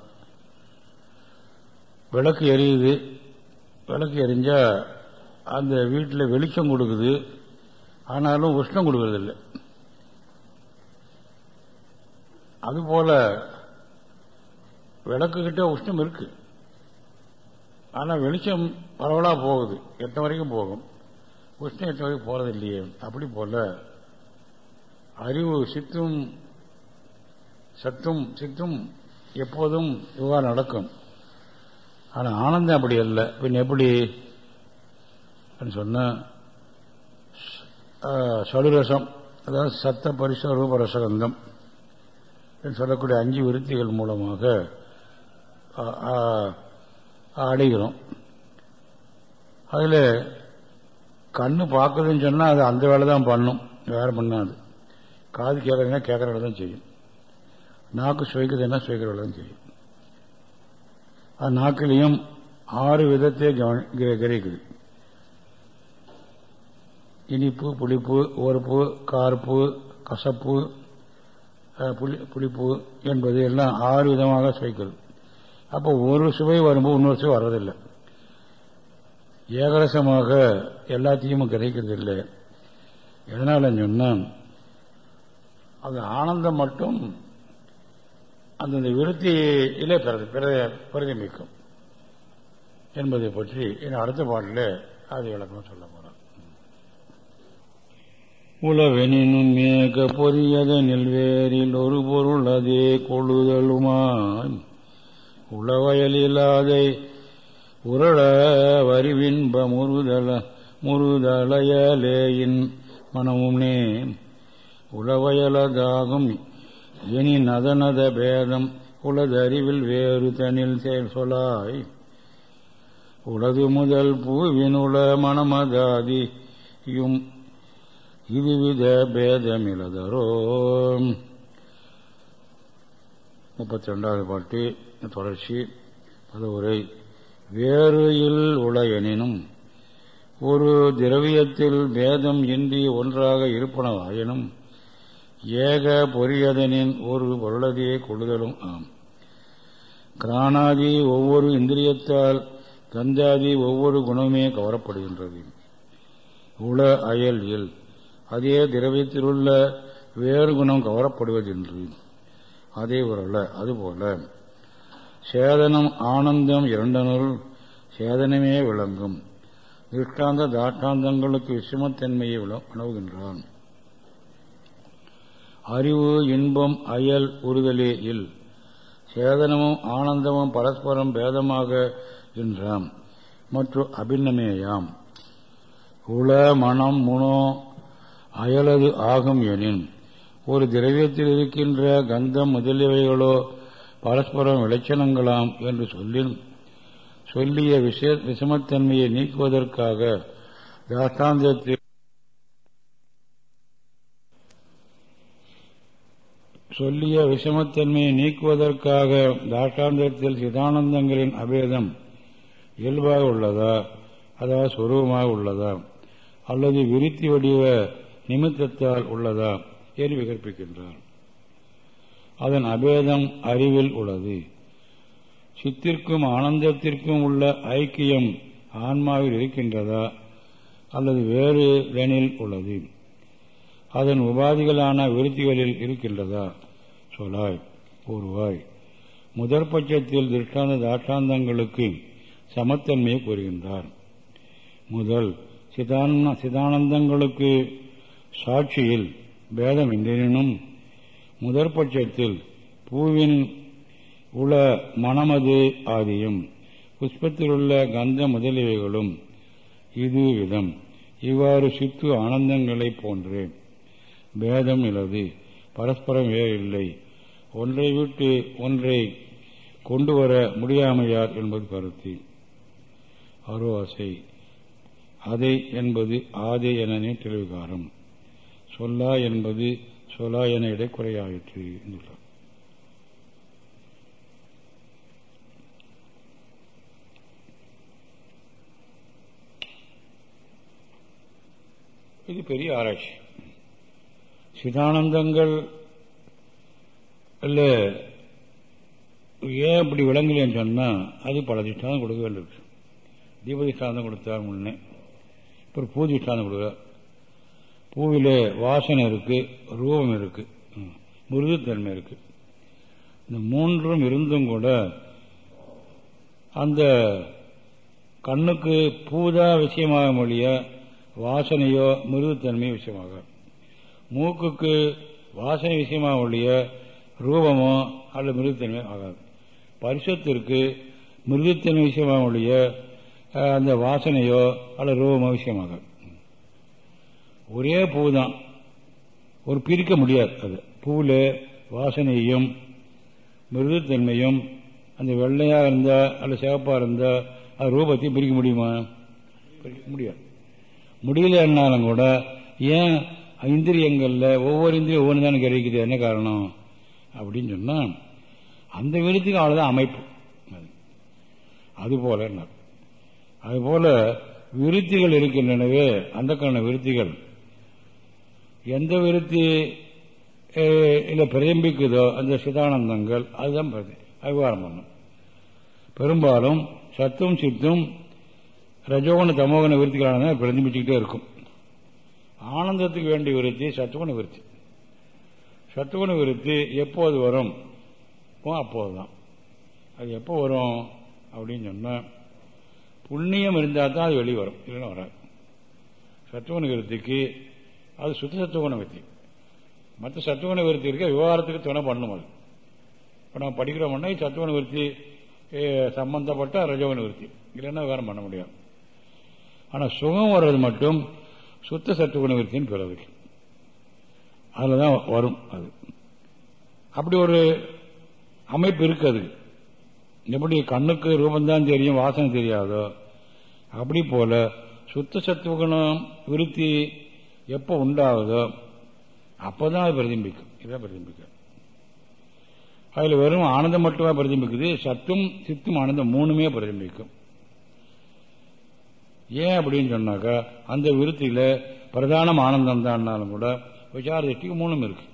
விளக்கு எரியுது. விளக்கு எரிஞ்சா அந்த வீட்டில் வெளிச்சம் கொடுக்குது. ஆனாலும் உஷ்ணம் கொடுக்கறதில்லை. அதுபோல விளக்குகிட்டே உஷ்ணம் இருக்கு. ஆனால் வெளிச்சம் பரவலாக போகுது. எட்ட வரைக்கும் போகும். உஷ்ணம் எட்ட வரைக்கும் போகிறது இல்லையே அப்படி போல அறிவு சித்தும் சத்தும் சித்தும் எப்போதும் இதுவாக நடக்கும். ஆனால் ஆனந்தம் அப்படி இல்லை பின் எப்படி? சொன்ன சடுரசம் அதாவது சத்த பரிச ரூப சொல்லக்கூடிய அஞ்சு விருத்திகள் மூலமாக அடைகிறோம். அதில் கண்ணு பார்க்குதுன்னு சொன்னால் அது அந்த வேலை தான் பண்ணும். வேற பண்ணாது. காது கேட்குறதுனா கேட்குற வேலை தான் செய்யும். நாக்கு சுவைக்குதுன்னா சுவைக்கிற வேலை தான் செய்யும். அது நாக்கிலையும் ஆறு விதத்தை கிரகிக்குது. இனிப்பு புளிப்பு ஓர்ப்பு கார்ப்பு கசப்பு புளி புளிப்பு என்பது எல்லாம் ஆறு விதமாக சுவைக்கிறது. அப்போ ஒரு சுவை வரும்போது இன்னொரு சுவை வர்றதில்லை. ஏகரசமாக எல்லாத்தையும் கிடைக்கிறது இல்லை எதனால சொன்னால் அது ஆனந்தம் மட்டும் அந்தந்த விருத்தியிலே பிரதிபிக்கும் என்பதை பற்றி என் அடுத்த பாட்டில் அது விளக்கம் சொல்ல போகிறேன் உளவெனினும் மேக பொரியத நெல்வேரில் ஒரு பொருள் அதே கொழுதலுமாய் உளவயலில்லாதை உரள வரிவின்ப முருதல முருதலையலேயின் மனமும் நே உளவயலதாகும் இனி நதனத பேதம் உலதறிவில் வேறு தனில் செயல் சொலாய். உலது முதல் பூவினுள மனமதாதியும் இதுவித பேதமிலதரோ முப்பத்தி ரெண்டாவது பாட்டு தொடர்ச்சி பதவுரை வேறு இல் உள எனினும் ஒரு திரவியத்தில் பேதம் இன்றி ஒன்றாக இருப்பனவாயினும் ஏக பொரியதனின் ஒரு பொருளதே கொள்ளுதலும் ஆம். கிராணாதி ஒவ்வொரு இந்திரியத்தால் கந்தாதி ஒவ்வொரு குணமே கவரப்படுகின்றது. உள அயல் இல் அதே திரவியத்திலுள்ள வேறு குணம் கவரப்படுவதென்று. அதே உரல அதுபோல. சேதனம் ஆனந்தம் இரண்டனுள் சேதனமே விளங்கும். திருஷ்டாந்த தாட்டாந்தங்களுக்கு விஷமத்தன்மையை உணவுகின்றான் அறிவு இன்பம் அயல் உறுதலே இல். சேதனமும் ஆனந்தமும் பரஸ்பரம் பேதமாக என்றாம் மற்றும் அபிநமேயாம் உள மனம் முனோ அயலது ஆகும் எனின் ஒரு திரவியத்தில் இருக்கின்ற கந்தம் முதலியவைகளோ பரஸ்பரம் விளைச்சனங்களாம் என்று சொல்லின் சொல்லிய விஷமத்தன்மையை நீக்குவதற்காக தாஷ்டாந்தத்தில் சொல்லிய விஷமத்தன்மையை நீக்குவதற்காக தாஷ்டாந்தத்தில் சிதானந்தங்களின் அபேதம் இயல்பாக உள்ளதா? அதாவது சுரூபமாக உள்ளதா? அல்லது விருத்தி வடிவ நிமித்தத்தால் உள்ளதா? என்று விகற்பிக்கின்றார் அதன் அபேதம் அறிவில் உள்ளது. சித்திற்கும் ஆனந்தத்திற்கும் உள்ள ஐக்கியம் ஆன்மாவில் இருக்கின்றதா? அல்லது வேறு இடனில் உள்ளது. அதன் உபாதிகளான விருத்திகளில் இருக்கின்றதா? சொலாய் கூறுவாய். முதற் பட்சத்தில் திருஷ்டாந்த தாட்டாந்தங்களுக்கு சமத்தன்மையை கூறுகின்றார் முதல் சிதானந்தங்களுக்கு சாட்சியில் பேதம் என்றெனினும் முதற்பட்சத்தில் பூவின் உள மணமது ஆதியும் புஷ்பத்திலுள்ள கந்த முதலியவைகளும் இது விதம். இவ்வாறு சித்து ஆனந்தங்களைப் போன்று பேதம் இல்லது பரஸ்பரம் வேறில்லை ஒன்றை விட்டு ஒன்றை கொண்டு வர முடியாமையார் என்பது கருத்து. அருவாசை அதை என்பது ஆதை என நீட்டெழுவிகாரம் சொல்லா என்பது சொல்லா என இடை குறையாயிற்று என்றார் இது பெரிய ஆராய்ச்சி. சிதானந்தங்கள் இல்லை ஏன் இப்படி விளங்கலன்னு சொன்னால் அது பல திஷ்டாந்தம் கொடுக்க வேண்டியிருக்கு தீபதிஷ்டாந்தம் கொடுத்தார் முன்னே. அப்புறம் பூதிஷ்டாந்தம் கொடுக்குறார். பூவில் வாசனை இருக்கு ரூபம் இருக்கு மிருதுத்தன்மை இருக்கு. இந்த மூன்றும் இருந்தும் கூட அந்த கண்ணுக்கு பூதா விஷயமாக மொழிய வாசனையோ மிருதுத்தன்மை விஷயமாக. மூக்குக்கு வாசனை விஷயமாக ஒழிய ரூபமோ அல்லது மிருதுத்தன்மை ஆகாது. பரிசத்திற்கு மிருதுத்தன்மை விஷயமாக ஒழிய அந்த வாசனையோ அல்லது ரூபமோ விஷயமாகாது. ஒரே பூ தான் ஒரு பிரிக்க முடியாது அது. பூவில் வாசனையும் மிருதுத்தன்மையும் அந்த வெள்ளையாக இருந்தால் அல்ல சிவப்பாக இருந்தால் அது ரூபத்தையும் பிரிக்க முடியுமா? பிரிக்க முடியாது. முடியலன்னாலும் கூட ஏன் இந்திரியங்களில் ஒவ்வொரு இந்திரியம் ஒவ்வொன்று தானே கிடைக்குது என்ன காரணம்? அப்படின்னு சொன்னால் அந்த விருத்துக்கு அவ்வளோதான் அமைப்பு. அதுபோல அதுபோல விருத்திகள் இருக்கின்றனவே அந்த காரண விருத்திகள் எந்த விருத்தி இல்லை பிரதிபிக்குதோ அந்த சிதானந்தங்கள் அதுதான் விவகாரம் பண்ணும். பெரும்பாலும் சத்தும் சித்தும் ரஜோகண தமோகன விருத்திகளான பிரதிபிச்சுக்கிட்டே இருக்கும். ஆனந்தத்துக்கு வேண்டிய விருத்தி சத்துகுண விருத்தி. சத்துகுண விருத்தி எப்போது வரும்? அப்போதுதான். அது எப்போ வரும் அப்படின்னு சொன்னால் புண்ணியம் இருந்தால் தான் அது வெளியே வரும் இல்லைன்னா வராது. சத்துவன விருத்திக்கு அது சுத்த சத்துவகுண விருத்தி மற்ற சத்துவகுண விருத்தி இருக்க விவகாரத்துக்கு துணை பண்ணும் அது. இப்போ நம்ம படிக்கிறோம்னா சத்துவகுண விருத்தி சம்பந்தப்பட்ட ரஜோகுண விருத்தி இல்லைன்னா விவகாரம் பண்ண முடியாது ஆனால் சுகம் வர்றது மட்டும் சுத்த சத்துவகுண விருத்தின்னு பிறகு அதில் தான் வரும் அது. அப்படி ஒரு அமைப்பு இருக்குது. எப்படி கண்ணுக்கு ரூபந்தான் தெரியும் வாசனை தெரியாதோ அப்படி போல சுத்த சத்துவகுணம் விருத்தி எப்போ உண்டாகுதோ அப்போதான் அது பிரதிபிக்கும். இதான் பிரதிபிக்கும். அதில் வெறும் ஆனந்தம் மட்டுமே பிரதிபிக்குது? சத்தும் சித்தும் ஆனந்தம் மூணுமே பிரதிபிக்கும். ஏன் அப்படின்னு சொன்னாக்கா அந்த விருத்தியில பிரதானம் ஆனந்தம் தான்னாலும் கூட விசார திருஷ்டிக்கு மூணும் இருக்கு.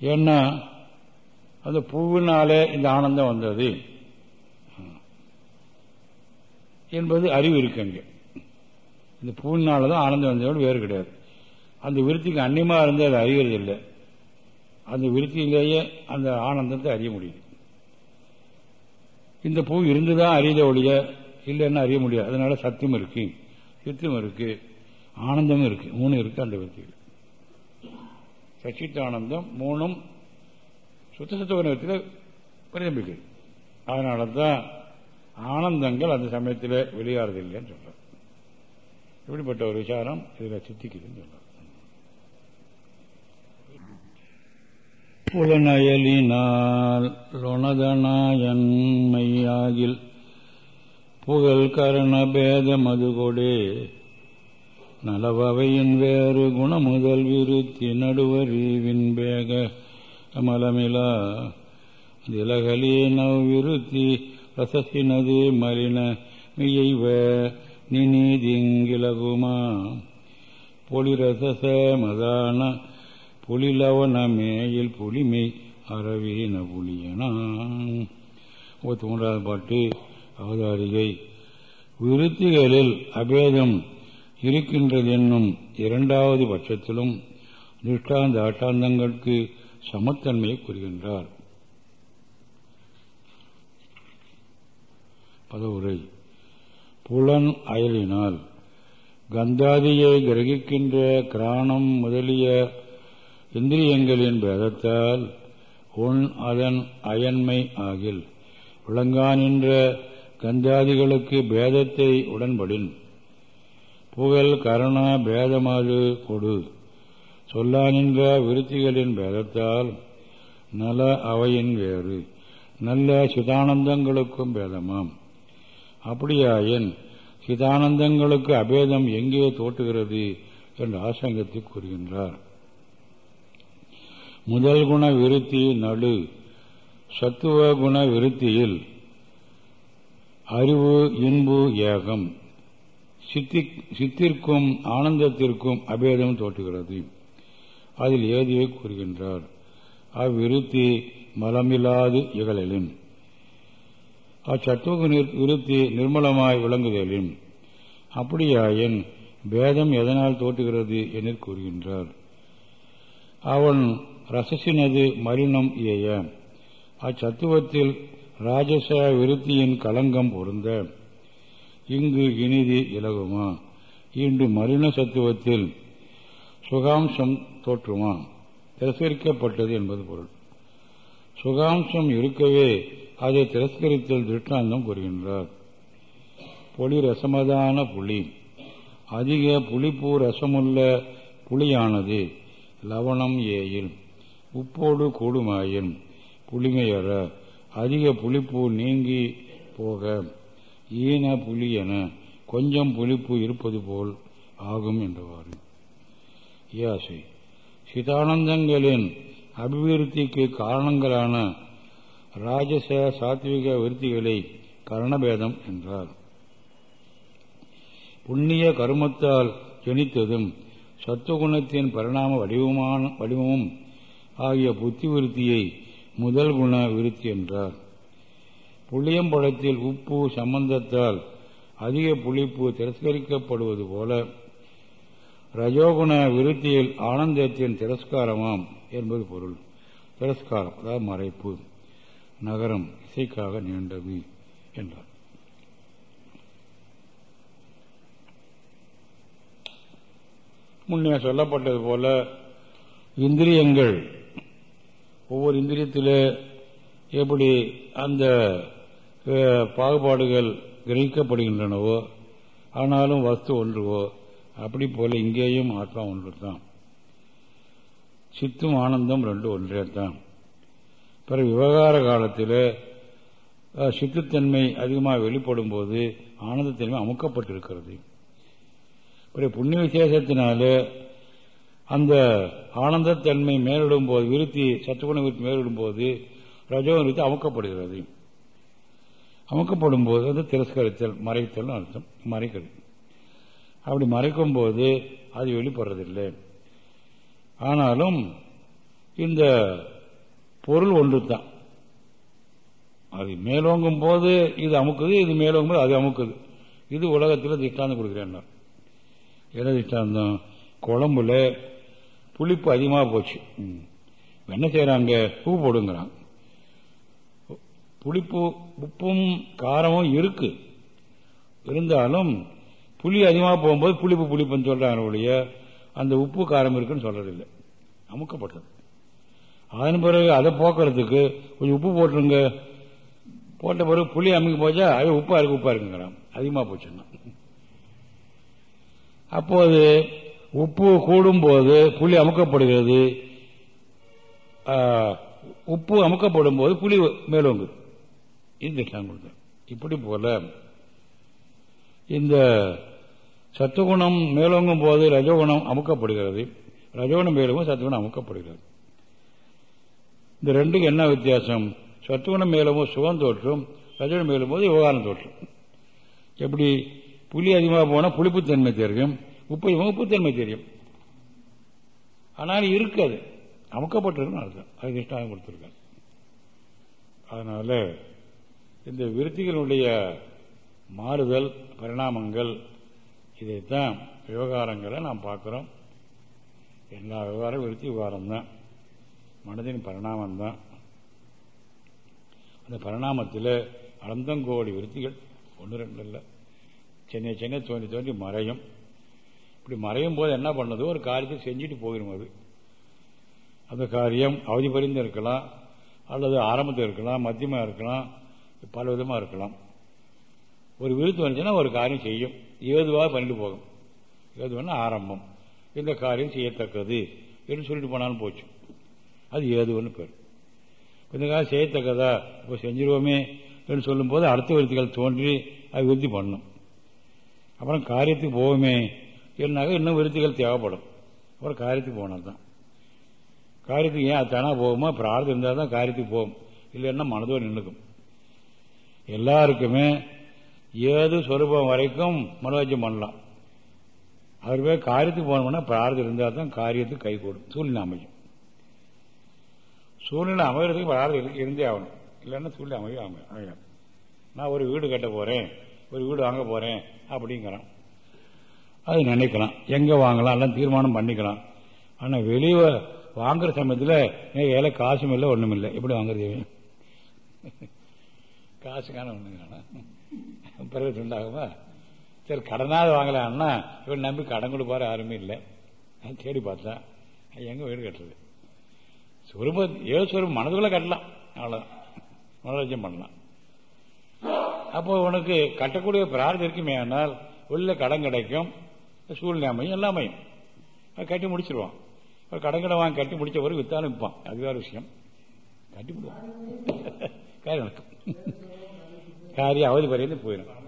ஏன்னா அந்த பூவினாலே இந்த ஆனந்தம் வந்தது. என்பது அறிவு இருக்கு அங்கே. இந்த பூனால தான் ஆனந்தம் வந்ததோடு வேறு கிடையாது. அந்த விருத்திக்கு அன்னியமாக இருந்து அதை அறிகிறது இல்லை. அந்த விருத்தியிலேயே அந்த ஆனந்தத்தை அறிய முடியுது. இந்த பூ இருந்துதான் அறியத ஒழிய இல்லைன்னா அறிய முடியாது. அதனால சத்தியம் இருக்கு சித்தம் இருக்கு ஆனந்தமும் இருக்கு. மூணு இருக்கு அந்த விருத்தியில். சச்சித்தானந்தம் மூணும் சுத்த சத்துவத்தில் பிரதிபிக்குது அதனால தான் ஆனந்தங்கள் அந்த சமயத்தில் வெளியாறதில்லைன்னு சொல்றார் இப்படிப்பட்ட ஒரு விசாரம் இதில் சித்திக்குதுன்னு சொல்றார் புலனயலினால் லொனதனாயன்மையாகில் புகழ் கரண பேத மதுகொடே நலவவையின் வேறு குணமுதல் விருத்தி நடுவறிவின் பேக அமலமிலா. திலகலி நவ்விருத்தி ரசசினது மலின மியைவ நினீதிங்கிலகுமா பொலிரசேமதான புலிலவனமேயில் புலிமை அறவீன புலியனான் முப்பத்தி மூன்றாவது பாட்டு அவதாரிகை. விருத்திகளில் அபேதம் இருக்கின்றது என்னும் இரண்டாவது பட்சத்திலும் திருஷ்டாந்த ஆட்டாந்தங்களுக்கு சமத்தன்மையை கூறுகின்றார். பதவுரை. புலன் அயலினால். கந்தாதியை கிரகிக்கின்ற கிராணம் முதலிய இந்திரியங்களின் பேதத்தால் உன் அதன் அயன்மை ஆகில். விளங்கானின்ற கந்தாதிகளுக்கு பேதத்தை உடன்படின். புகழ் கரண பேதமாது கொடு. சொல்லானின்ற விருத்திகளின் பேதத்தால் நல அவையின் வேறு. நல்ல சிதானந்தங்களுக்கும் பேதமாம் அப்படியாயின் சிதானந்தங்களுக்கு அபேதம் எங்கே தோற்றுகிறது என்ற ஆசங்கத்தை கூறுகின்றார். முதல் குண விருத்தி நடு சத்துவ குண விருத்தியில் அறிவு இன்பு ஏகம் சித்திற்கும் ஆனந்தத்திற்கும் அபேதம் தோற்றுகிறது. அதில் ஏதியை கூறுகின்றார். அவ்விருத்தி மலமில்லாது இகழலின். அச்சத்துவ விருத்தி நிர்மலமாய் விளங்குதலின் அப்படியாயின் பேதம் எதனால் தோற்றுகிறது என கூறுகின்றார். அவன் ரசசினது மலினம் ஏய அச்சத்துவத்தில் ராஜச விருத்தியின் களங்கம் பொருந்த. இங்கு இனிதி இலகுமா? இன்று மலின சத்துவத்தில் சுகாம்சம் தோற்றுமா? திரசரிக்கப்பட்டது என்பது பொருள். சுகாம்சம் இருக்கவே அதை திரஸ்கரித்தல் திருஷ்டாந்தம் கூறுகின்றார் புளி ரசமதான புலி அதிக புளிப்பூ ரசமுள்ள புளியானது லவணம் ஏயில் உப்போடு கூடுமாயின் புளிமையற அதிக புளிப்பு நீங்கி போக ஈன புலி என கொஞ்சம் புளிப்பு இருப்பது போல் ஆகும் என்றவாறு யாசை சிதானந்தங்களின் அபிவிருத்திக்கு காரணங்களான ராஜச சாத்விக விருத்திகளை கரணபேதம் என்றார். புண்ணிய கருமத்தால் ஜனித்ததும் சத்துவகுணத்தின் பரிணாம வடிவமான வடிவமும் ஆகிய புத்தி விருத்தியை முதல் குண விருத்தி என்றார். புளியம்பழத்தில் உப்பு சம்பந்தத்தால் அதிக புளிப்பு திரஸ்கரிக்கப்படுவது போல ரஜோகுண விருத்தியில் ஆனந்தத்தின் திரஸ்காரமாம் என்பது பொருள். திரஸ்காரம் அதாவது மறைப்பு. நகரம் இசைக்காக நீண்டது என்றார். முன்னே சொல்லப்பட்டது போல இந்திரியங்கள் ஒவ்வொரு இந்திரியத்தில் எப்படி அந்த பாகுபாடுகள் கிரகிக்கப்படுகின்றனவோ ஆனாலும் வஸ்து ஒன்றுவோ அப்படி போல இங்கேயும் ஆத்மா ஒன்று தான் சித்தும் ஆனந்தம் ரெண்டு ஒன்றே தான் பிறகு விவகார காலத்தில் அஹ், சித்துத்தன்மை அதிகமாக வெளிப்படும் போது ஆனந்தத்தன்மை அமுக்கப்பட்டிருக்கிறது. இப்படி புண்ணிய விசேஷத்தினால அந்த ஆனந்தத்தன்மை மேலிடும் போது விருத்தி சத்துகுண விருத்தி மேலிடும் போது ரஜோ விருத்தி அமுக்கப்படுகிறது. அமுக்கப்படும் போது வந்து திரஸ்கரித்தல் மறைத்தல் அர்த்தம் மறைக்கிறது அப்படி மறைக்கும் போது அது வெளிப்படுறதில்லை. ஆனாலும் இந்த பொருள் ஒன்று தான் அது மேலோங்கும் போது இது அமுக்குது இது மேலோங்கும் போது அது அமுக்குது. இது உலகத்தில் திஷ்டாந்தம் கொடுக்குறேன் என்ன திஷ்டாந்தம் குழம்புல புளிப்பு அதிகமாக போச்சு. ம். என்ன செய்கிறாங்க உப்பு போடுங்கிறாங்க புளிப்பு உப்பும் காரமும் இருக்கு. இருந்தாலும் புளி அதிகமாக போகும்போது புளிப்பு புளிப்புன்னு சொல்றாங்க ஒழிய அந்த உப்பு காரம் இருக்குன்னு சொல்றதில்லை. அமுக்கப்பட்டது. அதன் பிறகு அதை போக்குறதுக்கு கொஞ்சம் உப்பு போட்டுருங்க. போட்ட பிறகு புளி அமுக்கி போச்சா அது உப்பா இருக்கு உப்பா இருக்குங்கிறான். அதிகமாக போச்சுன்னா. அப்போது உப்பு கூடும்போது புளி அமுக்கப்படுகிறது. உப்பு அமுக்கப்படும் போது புளி மேலோங்கு இது திஷ்டாந்தம் இப்படி போல இந்த சத்துகுணம் மேலோங்கும் போது ரஜோகுணம் அமுக்கப்படுகிறது. ரஜோகுணம் மேலும் சத்துகுணம் அமுக்கப்படுகிறது. இந்த ரெண்டுக்கு என்ன வித்தியாசம்? சத்துகுணம் மேலவும் சுகம் தோற்றும் ரஜோகுணம் மேலும் போது விவகாரம் தோற்றும். எப்படி? புளி அதிகமாக போனால் புளிப்புத்தன்மை தெரியும் உப்பு அதிகமாக உப்புத்தன்மை தெரியும். ஆனால் இருக்காது. அமுக்கப்பட்டிருக்குன்னு அர்த்தம். அது இஷ்டம் கொடுத்துருக்காங்க அதனால இந்த விருத்திகளுடைய மாறுதல் பரிணாமங்கள் இதைத்தான் விவகாரங்களை நாம் பார்க்குறோம். எல்லா விவகாரம் விருத்தி விவகாரம் தான் மனதின் பரிணாமம் தான் அந்த பரிணாமத்தில் அனந்தங்கோடி விருத்திகள் ஒன்று ரெண்டு இல்லை. சென்னை சென்னை தோண்டி தோண்டி மறையும். இப்படி மறையும் போது என்ன பண்ணுது? ஒரு காரியத்தை செஞ்சுட்டு போயிடும் அது. அந்த காரியம் அவதி பரிந்து இருக்கலாம் அல்லது ஆரம்பத்தில் இருக்கலாம் மத்தியமாக இருக்கலாம் பல விதமாக இருக்கலாம். ஒரு விருத்து வந்துச்சுன்னா ஒரு காரியம் செய்யும். ஏதுவாக பண்ணிட்டு போகும். ஏதுவான ஆரம்பம். இந்த காரியம் செய்யத்தக்கது என்று சொல்லிட்டு போனாலும் போச்சு. அது ஏதுவன்னு பேர் இந்த காலம் செய்யத்தக்கதா? இப்போ செஞ்சிருவோமே என்று சொல்லும்போது அடுத்த விருத்திகள் தோன்றி அது விருத்தி பண்ணும் அப்புறம் காரியத்துக்கு போவோமே என்னாக்க இன்னும் விருத்திகள் தேவைப்படும். அப்புறம் காரியத்துக்கு போனால் தான். காரியத்துக்கு ஏன் அது தானா போகுமா பிரார்த்தம் இருந்தால் தான் காரியத்துக்கு போகும் இல்லைன்னா மனதோடு நின்றுக்கும் எல்லாருக்குமே ஏது சொரூபம் வரைக்கும் மனோஜம் பண்ணலாம். அவருமே காரியத்துக்கு போனோம்னா பிரார்த்தம் இருந்தால் தான் காரியத்துக்கு கை கூடும். சூழ்நிலை அமையும். சூழ்நிலை அமைகிறதுக்கு பிரார்த்தம் இருந்தே ஆகணும். இல்லைன்னா சூழ்நிலை அமைய அமைய- அமையாது நான் ஒரு வீடு கட்ட போகிறேன் ஒரு வீடு வாங்க போகிறேன் அப்படிங்கிறான். அது நினைக்கலாம். எங்கே வாங்கலாம்? எல்லாம் தீர்மானம் பண்ணிக்கலாம். ஆனால் வெளியே வாங்குற சமயத்தில் ஏழை காசும் இல்லை ஒன்றும் இல்லை? எப்படி வாங்குறது காசுக்கான ஒன்று பிறகு உண்டாகுமா? சரி கடனாவது வாங்கலாம்னா இவன் நம்பி கடன் கொடுப்பாரு யாருமே இல்லை. தேடி பார்த்தா எங்கே வீடு கட்டுறது? சொருபம் ஏதோ சொருபம் மனதுக்குள்ள கட்டலாம் அவ்வளோதான் மனோரஞ்சம் பண்ணலாம் அப்போ உனக்கு கட்டக்கூடிய பிரார்த்தம் இருக்குமே ஆனால் உள்ள கடன் கிடைக்கும் சூழ்நிலை அமையும் எல்லாம் அமையும் கட்டி முடிச்சிருவான் ஒரு கடன் கடை வாங்கி கட்டி முடிச்ச பிறகு வித்தாலும் விற்பான் அது வேற விஷயம் கட்டி விடுவான் காரியம் நடக்கும் காரியம் அவதி வரையிலும் போயிடும்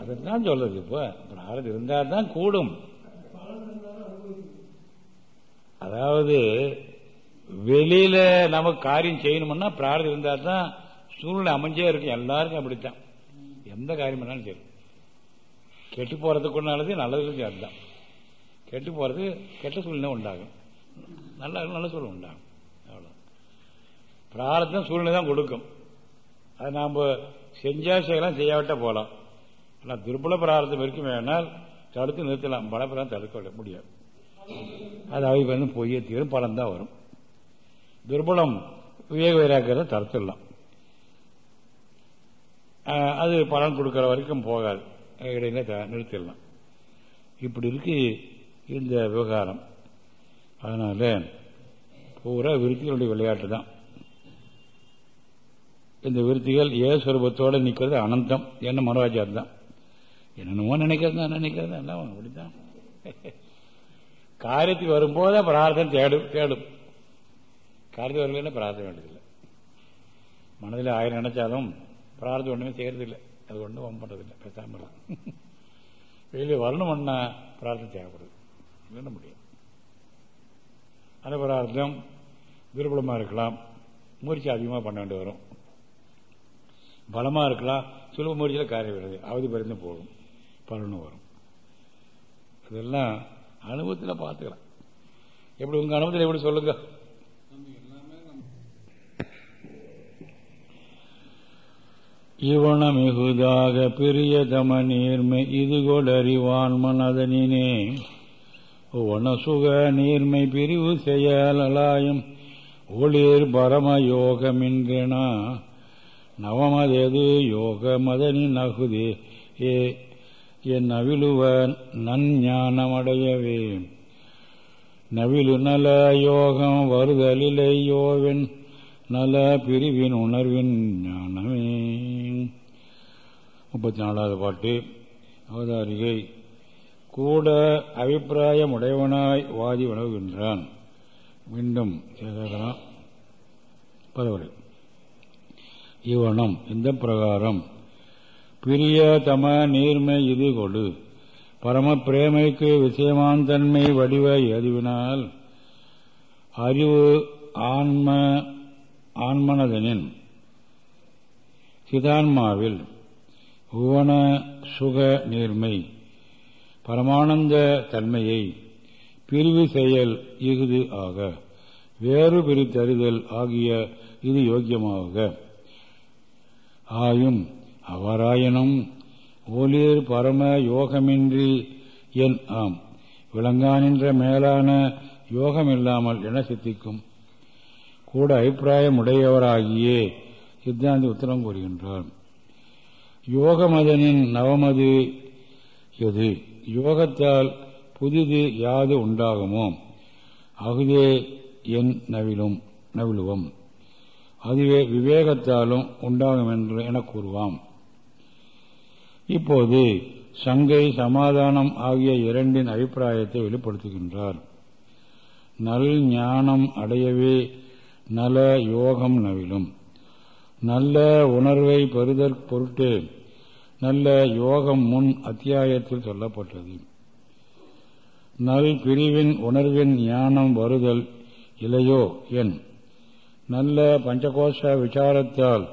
அதுதான் சொல்றது இப்போ பிரார்த்தம் இருந்தால் தான் கூடும் அதாவது வெளியில நமக்கு காரியம் செய்யணும்னா பிரார்த்தம் இருந்தால் தான் சூழ்நிலை அமைஞ்சே இருக்கும். எல்லாருக்கும் அப்படித்தான். எந்த காரியம் பண்ணாலும் சரி. கெட்டு போறதுக்குன்னாலது நல்லதுக்கும் அதுதான். கெட்டு போறது கெட்ட சூழ்நிலை உண்டாகும். நல்ல நல்ல சூழ்நிலை உண்டாகும். அவ்வளோ பிரார்த்தம் சூழ்நிலை தான் கொடுக்கும். அது நாம் செஞ்சா செய்யலாம் செய்யாவிட்டா போகலாம். ஆனால் துர்பல பிரார்த்தம் இருக்கும் வேணால் தடுத்து நிறுத்தலாம். பல பிரார்த்தம் தடுக்க முடியாது. அது அவங்க வந்து பொய்ய தீரும் பலம் தான் வரும். துர்பலம் விவேக வைராக்கிறத தரத்திடலாம். ஆஹ் அது பலன் கொடுக்குற வரைக்கும் போகாது. இடையில த- நிறுத்திடலாம். இப்படி இருக்கு இந்த விவகாரம். அதனால பூரா விருத்திகளுடைய விளையாட்டு தான். இந்த விருத்திகள் ஏஸ்வரூபத்தோடு நிற்கிறது அனந்தம் என்ன மனோராஜா தான் என்னென்னமோ நினைக்கிறது தான் நினைக்கிறது எல்லாம் அப்படித்தான் காரியத்துக்கு வரும்போது பிரார்த்தனை தேடும் தேடும். காரியத்துக்கு வரலன்னா பிரார்த்தனை வேண்டியதில்லை. மனதில் ஆயிரம் நினைச்சாலும் பிரார்த்தனை ஒன்றுமே செய்யறதில்லை. அது ஒன்றும் ஒன்றும் பண்ணுறதில்லை பேசாமல் (laughs) வெளியே வரணும்னா பிரார்த்தனை தேவைப்படுது. இல்லைன்னு முடியும் அந்த பிரார்த்தம் துர்பலமாக இருக்கலாம். முயற்சி அதிகமாக பண்ண வேண்டி வரும். பலமாக இருக்கலாம். சுலப முயற்சியில் காரியம் வருது. அவதி பரிந்து போகும். பலனும் வரும். இதெல்லாம் அனுபவத்தில் பார்த்துக்கலாம். எப்படி உங்கள் அனுபவத்தில் எப்படி சொல்லுங்க? இவன மிகுதாக பிரியதம நீர்மை இது கொடறிவான் மனதனினே. சுக நீர்மை பிரிவு செயலாயம் ஒளிர் பரம யோகமின்றனா. நவமதேது யோக மதனி நகுதே. ஏ என் நவிலுவ நஞ்ஞானமடையவே நவிலு நல யோகம் வருதலிலை யோவின் நல பிரிவின் உணர்வின் ஞானமே. முப்பத்தி நாலாவது பாட்டு அவதாரிகை. கூட அபிப்பிராயம் உடையவனாய் வாதி உணவுகின்றான் மீண்டும் சேதகலாம் பதவரை இவனம் இந்த பிரகாரம். பிரியதம நீர்மை இது கொடு. பரம பிரேமைக்கு விஷயமான் தன்மை வடிவ ஏதுவினால் அறிவு ஆன்ம ஆன்மனதனின் சிதான்மாவில் உவன சுக நீர்மை பரமானந்த தன்மையை பிரிவு செயல் இஃது ஆக வேறு பிரித்தறிதல் ஆகிய இது யோக்கியமாக ஆயும். அவராயினும் ஒளிர் பரம யோகமின்றி என் ஆம் விளங்கானின்ற மேலான யோகமில்லாமல் என சித்திக்கும். கூட அபிப்பிராயம் உடையவராகியே சித்தாந்தி உத்தரம் கூறுகின்றார். யோகமதனின் நவமது எது? யோகத்தால் புதிது யாது உண்டாகுமோ? அகுதே என் நவிலும் நவிலுவம். அதுவே விவேகத்தாலும் உண்டாகும் என்று என கூறுவாம். இப்போது சங்கை சமாதானம் ஆகிய இரண்டின் அபிப்பிராயத்தை வெளிப்படுத்துகின்றார். நல் ஞானம் அடையவே நல யோகம் நவிலும். நல்ல உணர்வை பெறுதற் பொருட்டு நல்ல யோகம் முன் அத்தியாயத்தில் சொல்லப்பட்டது. நல் பிரிவின் உணர்வின் ஞானம் வருதல் இலையோ என். நல்ல பஞ்சகோஷ விசாரத்தால்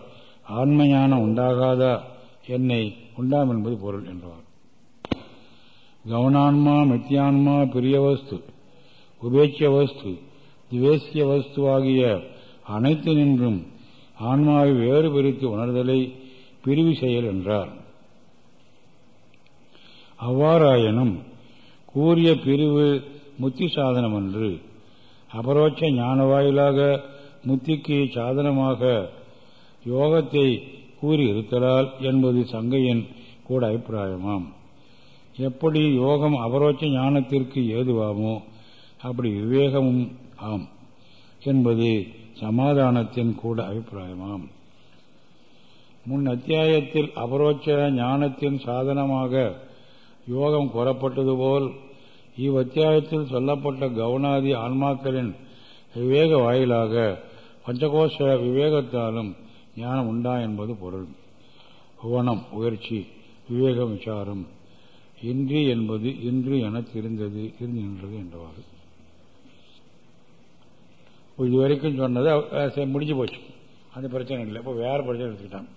ஆன்ம ஞானம் உண்டாகாதா என்னை உண்டாம் என்பது பொருள் என்றார். கவனான்மா மித்தியான்மா பிரியவஸ்து உபேட்சிய வஸ்து திவேசிய வஸ்து ஆகிய அனைத்து நின்றும் ஆன்மாவை வேறு பிரித்து உணர்தலை பிரிவு செயல் என்றார். அவ்வாறாயினும் கூறிய பிரிவு முத்தி சாதனம் என்று அபரோட்ச ஞான வாயிலாக முத்திக்கு சாதனமாக யோகத்தை கூறி என்பது சங்கையின் கூட அபிப்பிராயமாம். எப்படி யோகம் அபரோச்ச ஞானத்திற்கு ஏதுவாமோ அப்படி விவேகமும் ஆம் என்பது சமாதானத்தின் கூட அபிப்பிராயமாம். முன் அத்தியாயத்தில் அபரோச்ச ஞானத்தின் சாதனமாக யோகம் கூறப்பட்டது போல் இவ்வத்தியாயத்தில் சொல்லப்பட்ட கவுனாதி ஆன்மாக்களின் விவேக வாயிலாக பஞ்சகோஷ விவேகத்தாலும் ஞானம் உண்டா என்பது பொருள். புவனம் உயர்ச்சி விவேகம் விசாரம். இன்றி என்பது இன்று என தெரிந்தது இருந்து நின்றது என்றவாறு. இதுவரைக்கும் சொன்னது முடிஞ்சு போச்சு. அந்த பிரச்சனை இல்லை. இப்போ வேற பிரச்சனை எடுத்துக்கிட்டான்.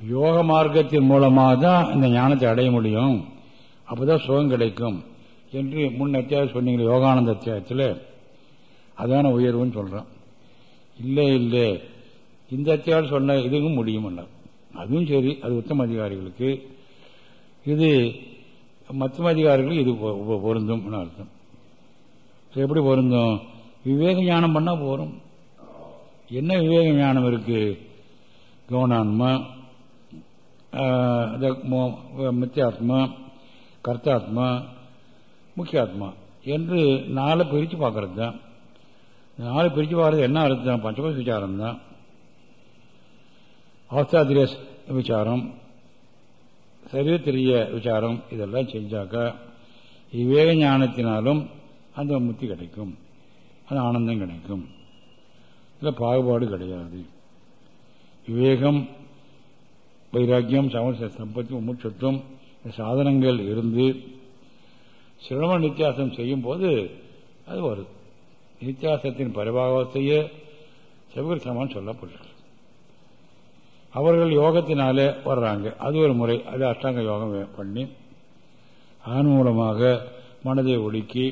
யோக மார்க்கத்தின் மூலமாக தான் இந்த ஞானத்தை அடைய முடியும். அப்போதான் சுகம் கிடைக்கும். என்று முன் அத்தியாயம் சொன்னீங்க யோகானந்த அத்தியாயத்தில் அதான உயர்வுன்னு சொல்கிறேன் இல்லை இல்லை. இந்த அத்தியாயம் சொன்ன இதுவும் முடியும் அதுவும் சரி அது உத்தம அதிகாரிகளுக்கு. இது மத்தம அதிகாரிகளுக்கு இது பொருந்தும் அர்த்தம்? எப்படி பொருந்தும்? விவேக ஞானம் பண்ணால் போகிறோம் என்ன விவேக ஞானம் இருக்கு? கவனான்மா மித்தியாத்மா கர்த்தாத்மா முக்கியாத்மா என்று நாளை பிரித்து பார்க்கறது தான் நாலு பிரித்து பார்க்கறது என்ன அர்த்தம்? பஞ்சகோஷ விசாரம் தான். அவஸ்தாதிரிய விசாரம் சரீரத்திரிய விசாரம் இதெல்லாம் செஞ்சாக்கா விவேக ஞானத்தினாலும் அந்த முத்தி கிடைக்கும். அது ஆனந்தம் கிடைக்கும். இல்லை பாகுபாடு கிடையாது. விவேகம் வைராக்கியம் சமச சம்பத்தி மும்முட்சத்துவம் சாதனங்கள் இருந்து சிரம நித்தியாசம் செய்யும் போது அது வருது. நித்தியாசத்தின் பரிபாகத்தையே செவ்வரி சமான் சொல்லப்பட்டிருக்கு. அவர்கள் யோகத்தினாலே வர்றாங்க. அது ஒரு முறை அது அஷ்டாங்க யோகம் பண்ணி அதன் மூலமாக மனதை ஒடுக்கி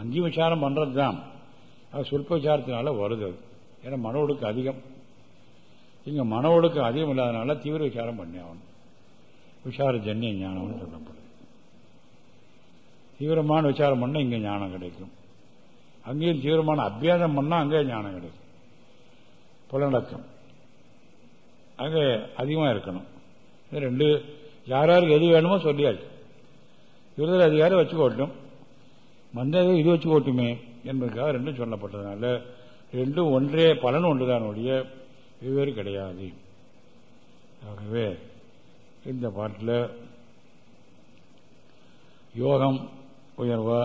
அஞ்சு விசாரம் பண்ணுறது தான் அது சொற்ப விசாரத்தினால வருது அது. ஏன்னா மன ஒடுக்கு அதிகம். இங்கே மன ஒடுக்கு அதிகம் இல்லாதனால தீவிர விசாரம் பண்ணி ஆகணும். விசார ஜன்னிய ஞானம்னு சொல்லப்படுது. தீவிரமான விசாரம் பண்ணால் இங்கே ஞானம் கிடைக்கும். அங்கேயும் தீவிரமான அபியாசம் பண்ணால் அங்கே ஞானம் கிடைக்கும். புலநடக்கம் அங்கே அதிகமாக இருக்கணும். ரெண்டு யார் யாருக்கு எது வேணுமோ சொல்லியாச்சு. விருதல் அதிகாரம் வச்சுக்கோட்டும் மந்திரம் இது வச்சுக்கோட்டுமே என்பதற்காக ரெண்டும் சொல்லப்பட்டதுனால ரெண்டும் ஒன்றே பலன் ஒன்றுதான் ஒழிய வெவ்வேறு கிடையாது. ஆகவே இந்த பாட்டில் யோகம் உயர்வா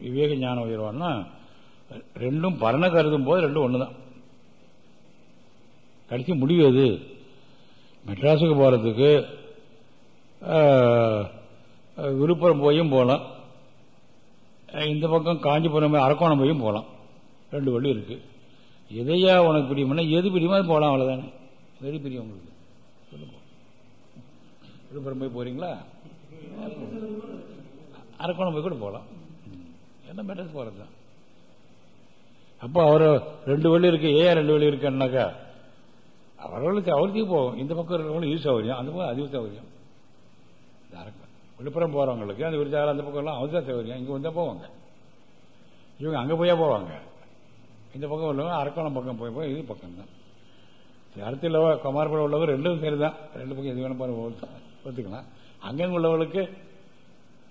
விவேக ஞான உயர்வான்னா ரெண்டும் பலனை கருதும் போது ரெண்டும் ஒன்று தான் கடைசி முடிவு அது மெட்ராஸுக்கு போகிறதுக்கு விழுப்புரம் போயும் போகலாம் இந்த பக்கம் காஞ்சிபுரம் அரக்கோணம் போயும் போகலாம் ரெண்டு வழி இருக்கு. எதையா உனக்கு பிடிக்கும்னா எது பிடிக்குமோ அது போகலாம் அவ்வளோதானே எது பிரியும் உங்களுக்கு? சொல்லுங்க விழுப்புரம் போய் போறீங்களா? அரக்கோணம் போய் கூட போகலாம் என்ன மெட்ரஸ் போகிறது தான் அப்போ அவர் ரெண்டு வழி இருக்கு ஏன் ரெண்டு வழி இருக்குன்னாக்கா அவர்களுக்கு அவருக்கே போகும். இந்த பக்கம் இருக்கிறவங்களும் இது சௌகரியம் அந்த பக்கம் அதிக சௌகரியம். விழுப்புரம் போறவங்களுக்கு அந்த விருச்சாலம் அந்த பக்கம்லாம் அவர்தான் சௌகரியம். இங்கே வந்தால் போவாங்க. இவங்க அங்கே போயா போவாங்க. இந்த பக்கம் உள்ளவங்க அரக்கோணம் பக்கம் போய் போய் இது பக்கம் தான். சேலத்தில் குமாரபுரம் உள்ளவங்க ரெண்டும் சரி தான் ரெண்டு பக்கம் எது வேணும் பாருங்க ஒத்துக்கலாம். அங்கங்க உள்ளவங்களுக்கு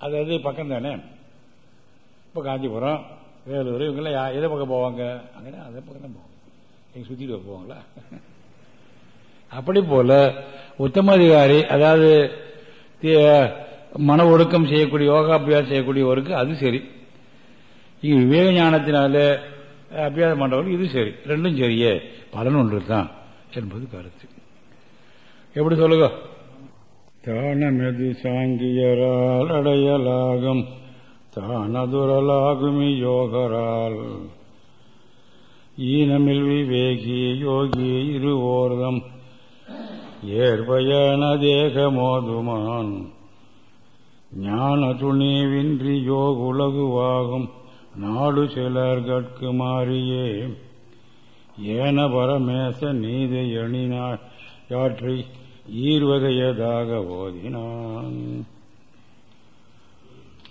அது அது பக்கம் தானே இப்போ காஞ்சிபுரம் வேலூர் இவங்கெல்லாம் எதை பக்கம் போவாங்க? அங்கே அதே பக்கம் தான் போவாங்க. எங்கே சுற்றிட்டு போவாங்களா? அப்படி போல உத்தமாதிகாரி அதாவது மன ஒடுக்கம் செய்யக்கூடிய யோகா அபியாசம் செய்யக்கூடியவருக்கு அது சரி. இங்கே விவேக ஞானத்தினால அபியாசம் பண்றவருக்கு இது சரி. ரெண்டும் சரியே. பலன் ஒன்று தான் என்பது கருத்து. எப்படி சொல்லுங்க? தானமெது சாங்கியரால் அடையலாகும். தானதுரலாகுமி யோகரால் ஈனமில் விவேகி யோகி இருவோர்தம். ஏற்பயன தேகமோதுமான். ஞான துணிவின்றி யோகுலகுவாகும். நாடு சிலர்கட்கு மாறியே. ஏன பரமேச நீதி எணினாற்றை ஈர்வகையதாக ஓதினான்.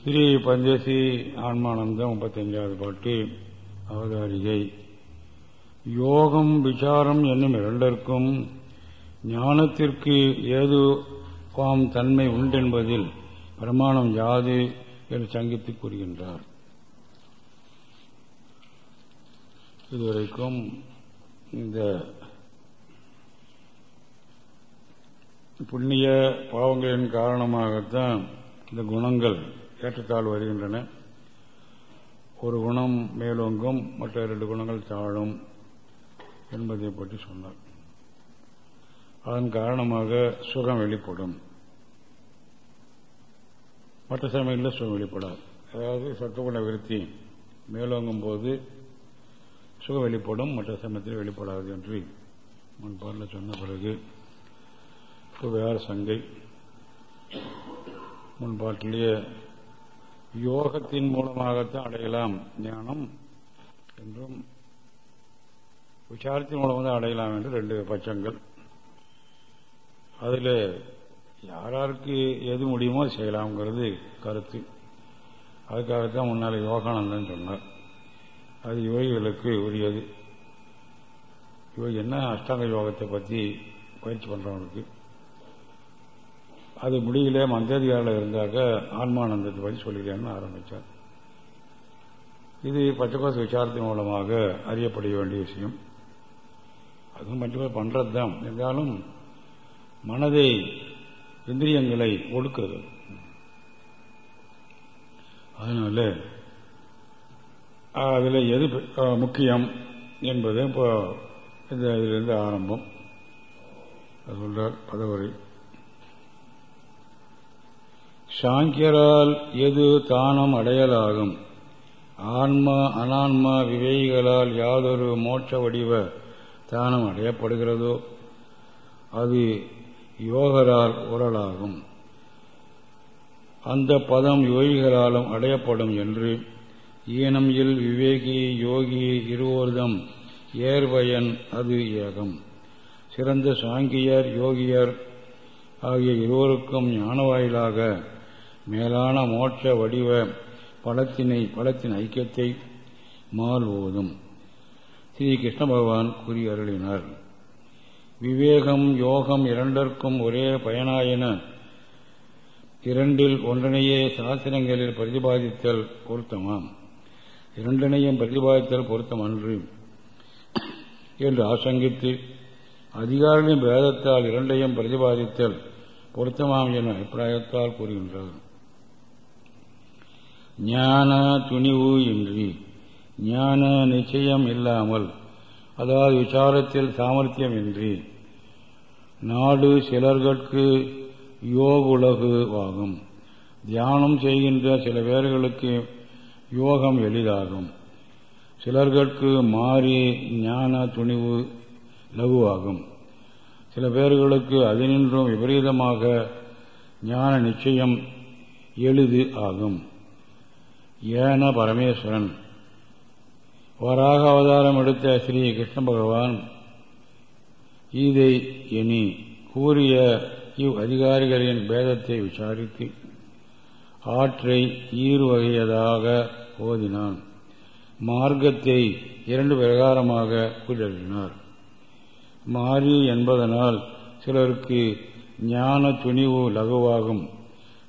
ஸ்ரீ பஞ்சசி ஆன்மானந்தம் முப்பத்தஞ்சாவது பாட்டு அவதாரிகை யோகம் விசாரம் என்னும் இரண்டிற்கும் ஞானத்திற்கு ஏது பாம் தன்மை உண்டென்பதில் பிரமாணம் யாது என்று சங்கித்து கூறுகின்றார். இதுவரைக்கும் இந்த புண்ணிய பாவங்களின் காரணமாகத்தான் இந்த குணங்கள் ஏற்றத்தாழ் வருகின்றன. ஒரு குணம் மேலோங்கும் மற்ற இரண்டு குணங்கள் தாழும் என்பதை பற்றி சொன்னார். அதன் காரணமாக சுகம் வெளிப்படும். மற்ற சமயங்களில் சுகம் வெளிப்படாது. அதாவது சத்துவகுண விருத்தி மேலோங்கும் போது சுகம் வெளிப்படும் மற்ற சமயத்தில் வெளிப்படாது என்று முன்பாரில் சொன்ன பிறகு இப்போ சங்கை முன்பாட்டிலேயே யோகத்தின் மூலமாகத்தான் அடையலாம். ஞானம் என்றும் விசாரத்தின் மூலம் தான் அடையலாம் என்று ரெண்டு பட்சங்கள். அதில் யாராருக்கு எது முடியுமோ செய்யலாம்ங்கிறது கருத்து. அதுக்காகத்தான் முன்னால் யோகானந்தன் சொன்னார். அது யோகிகளுக்கு உரியது. யோகி என்ன அஷ்டாங்க யோகத்தை பற்றி பயிற்சி பண்ணுறவங்களுக்கு அது முடியல மந்திரதிகாரில் இருந்தாக்க ஆன்மானந்தத்தை பற்றி சொல்லிக்கிறேன்னு ஆரம்பித்தார் இது பச்சைக்கோச விசாரத்தின் மூலமாக அறியப்பட வேண்டிய விஷயம். அதுவும் பஞ்சகோசம் பண்ணுறது தான் இருந்தாலும் மனதை இந்திரியங்களை ஒடுக்குறது. அதனால அதில் எது முக்கியம் என்பது இப்போ இந்த இதிலிருந்து ஆரம்பம். அது சொல்றார் பதவரை. சாங்கியரால் எது தானம் அடையலாகும்? ஆன்மா அனான்மா விவேகிகளால் யாதொரு மோட்ச வடிவ தானம் அடையப்படுகிறதோ அது யோகரால் உரலாகும். அந்த பதம் யோகிகளாலும் அடையப்படும் என்று ஈனம் இல் விவேகி யோகி இருவோர்தம் ஏர்வயன் அது ஏகம். சிறந்த சாங்கியர் யோகியர் ஆகிய இருவருக்கும் ஞானவாயிலாக மேலான மோட்ச வடிவ பலத்தினை பலத்தின் ஐக்கியத்தை மால் ஸ்ரீ கிருஷ்ண பகவான் கூறி அருளினார் விவேகம் யோகம் இரண்டிற்கும் ஒரே பயனாயின இரண்டில் ஒன்றனையே சாஸ்திரங்களில் பிரதிபாதித்தல் பொருத்தமாம். இரண்டனையும் பிரதிபாதித்தல் பொருத்தம் அன்று என்று ஆசங்கித்து அதிகாரிகளின் பேதத்தால் இரண்டையும் பிரதிபாதித்தல் பொருத்தமாம் என அபிப்பிராயத்தால் கூறுகின்றார். ஞான துணிவு இன்றி ஞான நிச்சயம் இல்லாமல் அதாவது விசாரத்தில் சாமர்த்தியம் இன்றி நாடு சிலர்கட்கு யோகுலகு ஆகும் தியானம் செய்கின்ற சில பேர்களுக்கு யோகம் எளிதாகும். சிலர்கட்கு மாறி ஞான துணிவு லகுவாகும். சில பேர்களுக்கு அதனின்றும் விபரீதமாக ஞான நிச்சயம் எளிது ஆகும். ஏன பரமேஸ்வரன்? வராக அவதாரம் எடுத்த ஸ்ரீ கிருஷ்ண பகவான் இதை இனி கூறிய இவ் அதிகாரிகளின் பேதத்தை விசாரித்து ஆற்றை ஈறுவகையதாக ஓதினான். மார்க்கத்தை இரண்டு பிரகாரமாக கூறினார் மாறி என்பதனால் சிலருக்கு ஞான துணிவு லகுவாகும்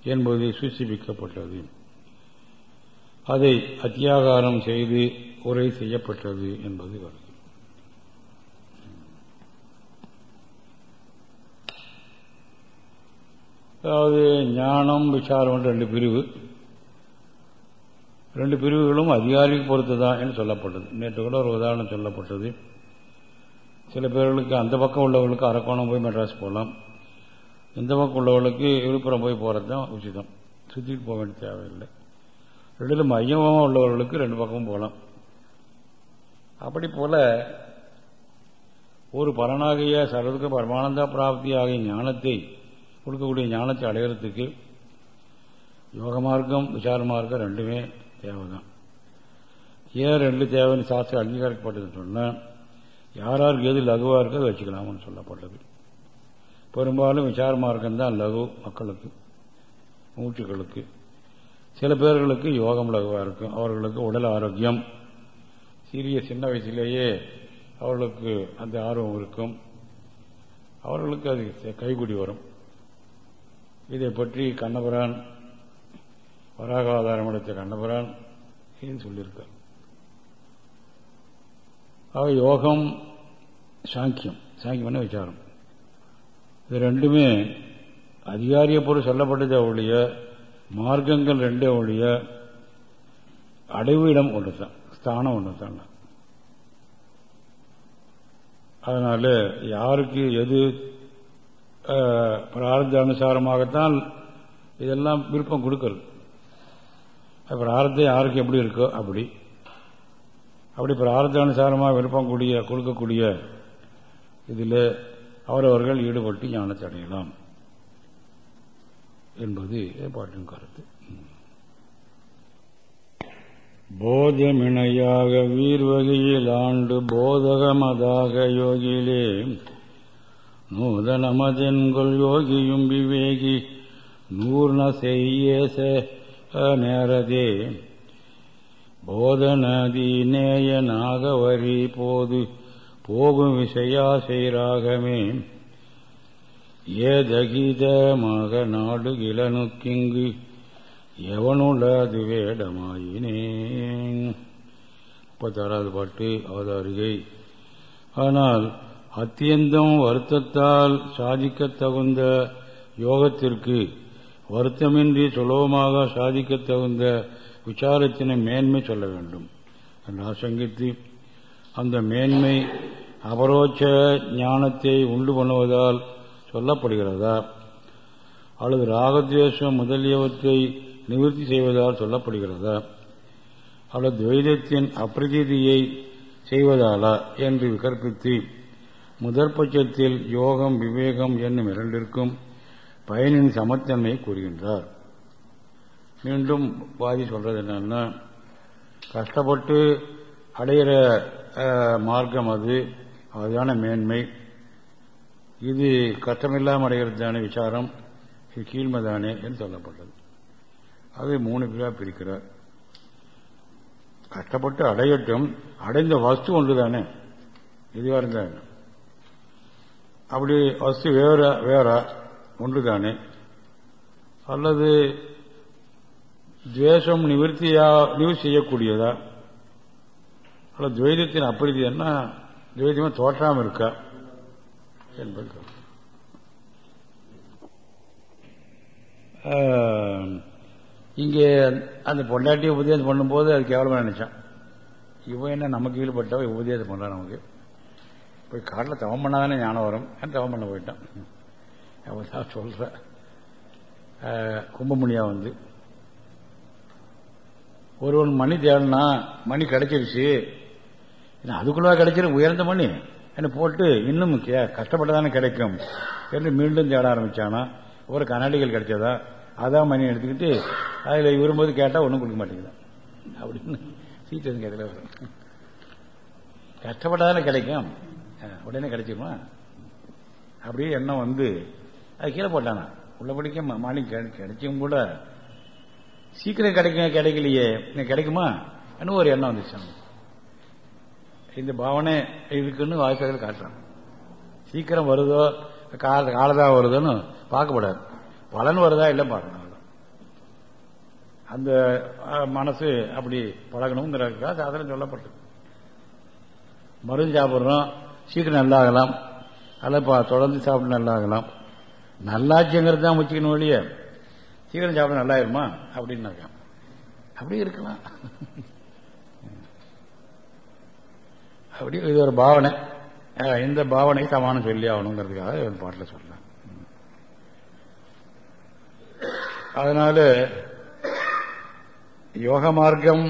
என்பது சூசிப்பிக்கப்பட்டது அதை அத்தியாகாரம் செய்து உரை செய்யப்பட்டது என்பது கருத்து அதாவது ஞானம் விசாரம் ரெண்டு பிரிவு. ரெண்டு பிரிவுகளும் அதிகாரிக்கு பொறுத்து தான் என்று சொல்லப்பட்டது. நேற்று கூட ஒரு உதாரணம் சொல்லப்பட்டது. சில பேர்களுக்கு அந்த பக்கம் உள்ளவர்களுக்கு அரக்கோணம் போய் மெட்ராஸ் போகலாம். இந்த பக்கம் உள்ளவர்களுக்கு விழுப்புரம் போய் போகிறது தான் உச்சிதம். சுற்றிட்டு போக வேண்டிய தேவையில்லை. ரெண்டிலும் மையமாக உள்ளவர்களுக்கு ரெண்டு பக்கமும் போகலாம் அப்படி போல ஒரு பலனாகிய சர்வதுக்க பரமானந்த பிராப்தி ஆகிய ஞானத்தை கொடுக்கக்கூடிய ஞானத்தை அடையிறதுக்கு யோக மார்க்கம் விசார மார்க்கம் ரெண்டுமே தேவைதான். ஏன் ரெண்டு தேவைன்னு சாஸ்திரம் அங்கீகரிக்கப்பட்டதுன்னு சொன்னால் யாராருக்கு எது லகுவாக இருக்கோ அதை வச்சுக்கலாம்னு சொல்லப்பட்டது. பெரும்பாலும் விசார மார்க்கம் தான் லகு மக்களுக்கு மூச்சுக்களுக்கு. சில பேர்களுக்கு யோகம் லகுவாக இருக்கும். அவர்களுக்கு உடல் ஆரோக்கியம். சிறிய சின்ன வயசிலேயே அவர்களுக்கு அந்த ஆர்வம் இருக்கும். அவர்களுக்கு அது கைகூடி வரும். இதை பற்றி கண்ணபுரான் வராகாதாரம் எடுத்த கண்ணபுரான் சொல்லியிருக்கார்? ஆக யோகம் சாங்கியம் சாங்கியம்னா விசாரம். இது ரெண்டுமே அதிகாரிய பொருள் சொல்லப்பட்டது அவளுடைய மார்க்கங்கள் ரெண்டே ஒழிய அடைவு இடம் ஒன்று தான் ஸ்தானம் ஒன்று தான் அதனால யாருக்கு எது பிரார்த்த அனுசாரமாகத்தான் இதெல்லாம் விருப்பம் கொடுக்கறது. பிரார்த்தம் யாருக்கு எப்படி இருக்கோ அப்படி. அப்படி பிரார்த்த அனுசாரமாக விருப்பம் கூடிய கொடுக்கக்கூடிய இதில் அவரவர்கள் ஈடுபட்டு ஞானத்தை அடையலாம். என்பது பாட்டின் கருத்து. போதமிணையாக வீர்வகையில் ஆண்டு போதகமதாக யோகியிலே நூதனமதென்கொள் யோகியும் விவேகி நூர்ண செய்யேச நேரதே. போதநதி நேயனாக நாகவரி போது போகும் விசையாசைராகமே ஏதகிதமாக நாடு கிளனுக்கிங்கு எவனுள்ளது வேடமாயினேன். முப்பத்தாறாவது பாட்டு அவதாரிகை. ஆனால் அத்தியந்தம் வருத்தத்தால் சாதிக்கத் தகுந்த யோகத்திற்கு வருத்தமின்றி சுலபமாக சாதிக்கத் தகுந்த விசாரத்தினை மேன்மை சொல்ல வேண்டும். என்று ஆசங்கித்து அந்த மேன்மை அபரோச்ச ஞானத்தை உண்டு பண்ணுவதால் சொல்லப்படுகிறதா? அல்லது ராகத்வேஷம் முதலியவற்றை நிவர்த்தி செய்வதால் சொல்லப்படுகிறதா? அல்லது துவைதத்தின் அப்பிரதீதியை செய்வதாலா என்று விகற்பித்து முதற்பட்சத்தில் யோகம் விவேகம் என்னும் இரண்டிற்கும் பயனின் சமத்தன்மையை கூறுகின்றார். மீண்டும் பாதி சொல்றது என்னன்னா கஷ்டப்பட்டு அடையிற மார்க்கம் அது அதுதான மேன்மை. இது கஷ்டமில்லாமல் தானே விசாரம்? இது கீழ்மை தானே என்று சொல்லப்பட்டது. அது மூணு பேராக பிரிக்கிறார். கஷ்டப்பட்டு அடையட்டும் அடைந்த வஸ்து ஒன்று தானே இதுவாக இருந்தாங்க அப்படி வஸ்து வேற வேற ஒன்று தானே அல்லது துவேஷம் நிவர்த்தியா நிவர்த்தி செய்யக்கூடியதா? அல்ல துவைதத்தின் அப்பிரதி என்ன? துவைதமா தோற்றாமல் இருக்கா? என்பது. இங்கே அந்த பொண்டாட்டி உபதேசம் பண்ணும்போது அது கேவலமாக நினைச்சான். இவன் என்ன நமக்கு ஈடுபட்டவ உபதேசம் பண்றான் நமக்கு. போய் காட்டில் தவம் பண்ணாதானே ஞானம் வரும். தவம் பண்ண போயிட்டான். அவன் தான் சொல்ற. கும்பமுனியா வந்து ஒருவன் மணி தேடனா மணி கிடைச்சிருச்சு. அதுக்குள்ள கிடைக்கிற? உயர்ந்த மணி. போட்டு இன்னும் கஷ்டப்பட்டதானே கிடைக்கும் என்று மீண்டும் தேட ஆரம்பிச்சானா? ஒரு கண்ணாடிகள் கிடைச்சதா? அதான் மணி எடுத்துக்கிட்டு அதில் விரும்பும்போது கேட்டால் ஒன்றும் கொடுக்க மாட்டேங்குதான் அப்படின்னு சீட்டு கேட்கல வரும் கஷ்டப்பட்டாதானே கிடைக்கும். உடனே கிடைச்சிருமா அப்படியே எண்ணம் வந்து அது கீழே போட்டானா? உள்ளபடிக்க மணி கிடைச்சும் கூட சீக்கிரம் கிடைக்க கிடைக்கலையே. கிடைக்குமா? இன்னும் ஒரு எண்ணம் வந்துச்சு இந்த பாவனை இருக்குன்னு வாய்ப்புகள் காட்டுறான் சீக்கிரம் வருதோ கால காலதா வருதோன்னு பார்க்கப்படாது. பலன் வருதா இல்லை பார்க்கணும் அந்த மனசு அப்படி பழகணுங்கிறதுக்காக சாதனம் சொல்லப்பட்டது மருந்து சாப்பிட்றோம் சீக்கிரம் நல்லாகலாம். அல்ல தொடர்ந்து சாப்பிட்டு நல்லாகலாம். நல்லாச்சுங்கிறது தான் முச்சிக்கணும் இல்லையே சீக்கிரம் சாப்பிட நல்லாயிருமா? அப்படின்னாக்கா அப்படி இருக்கலாம். அப்படி இது ஒரு பாவனை. இந்த பாவனை சமானம் சொல்லி ஆகணுங்கிறதுக்காக ஒரு பாட்டில் சொல்லலாம் அதனால யோக மார்க்கம்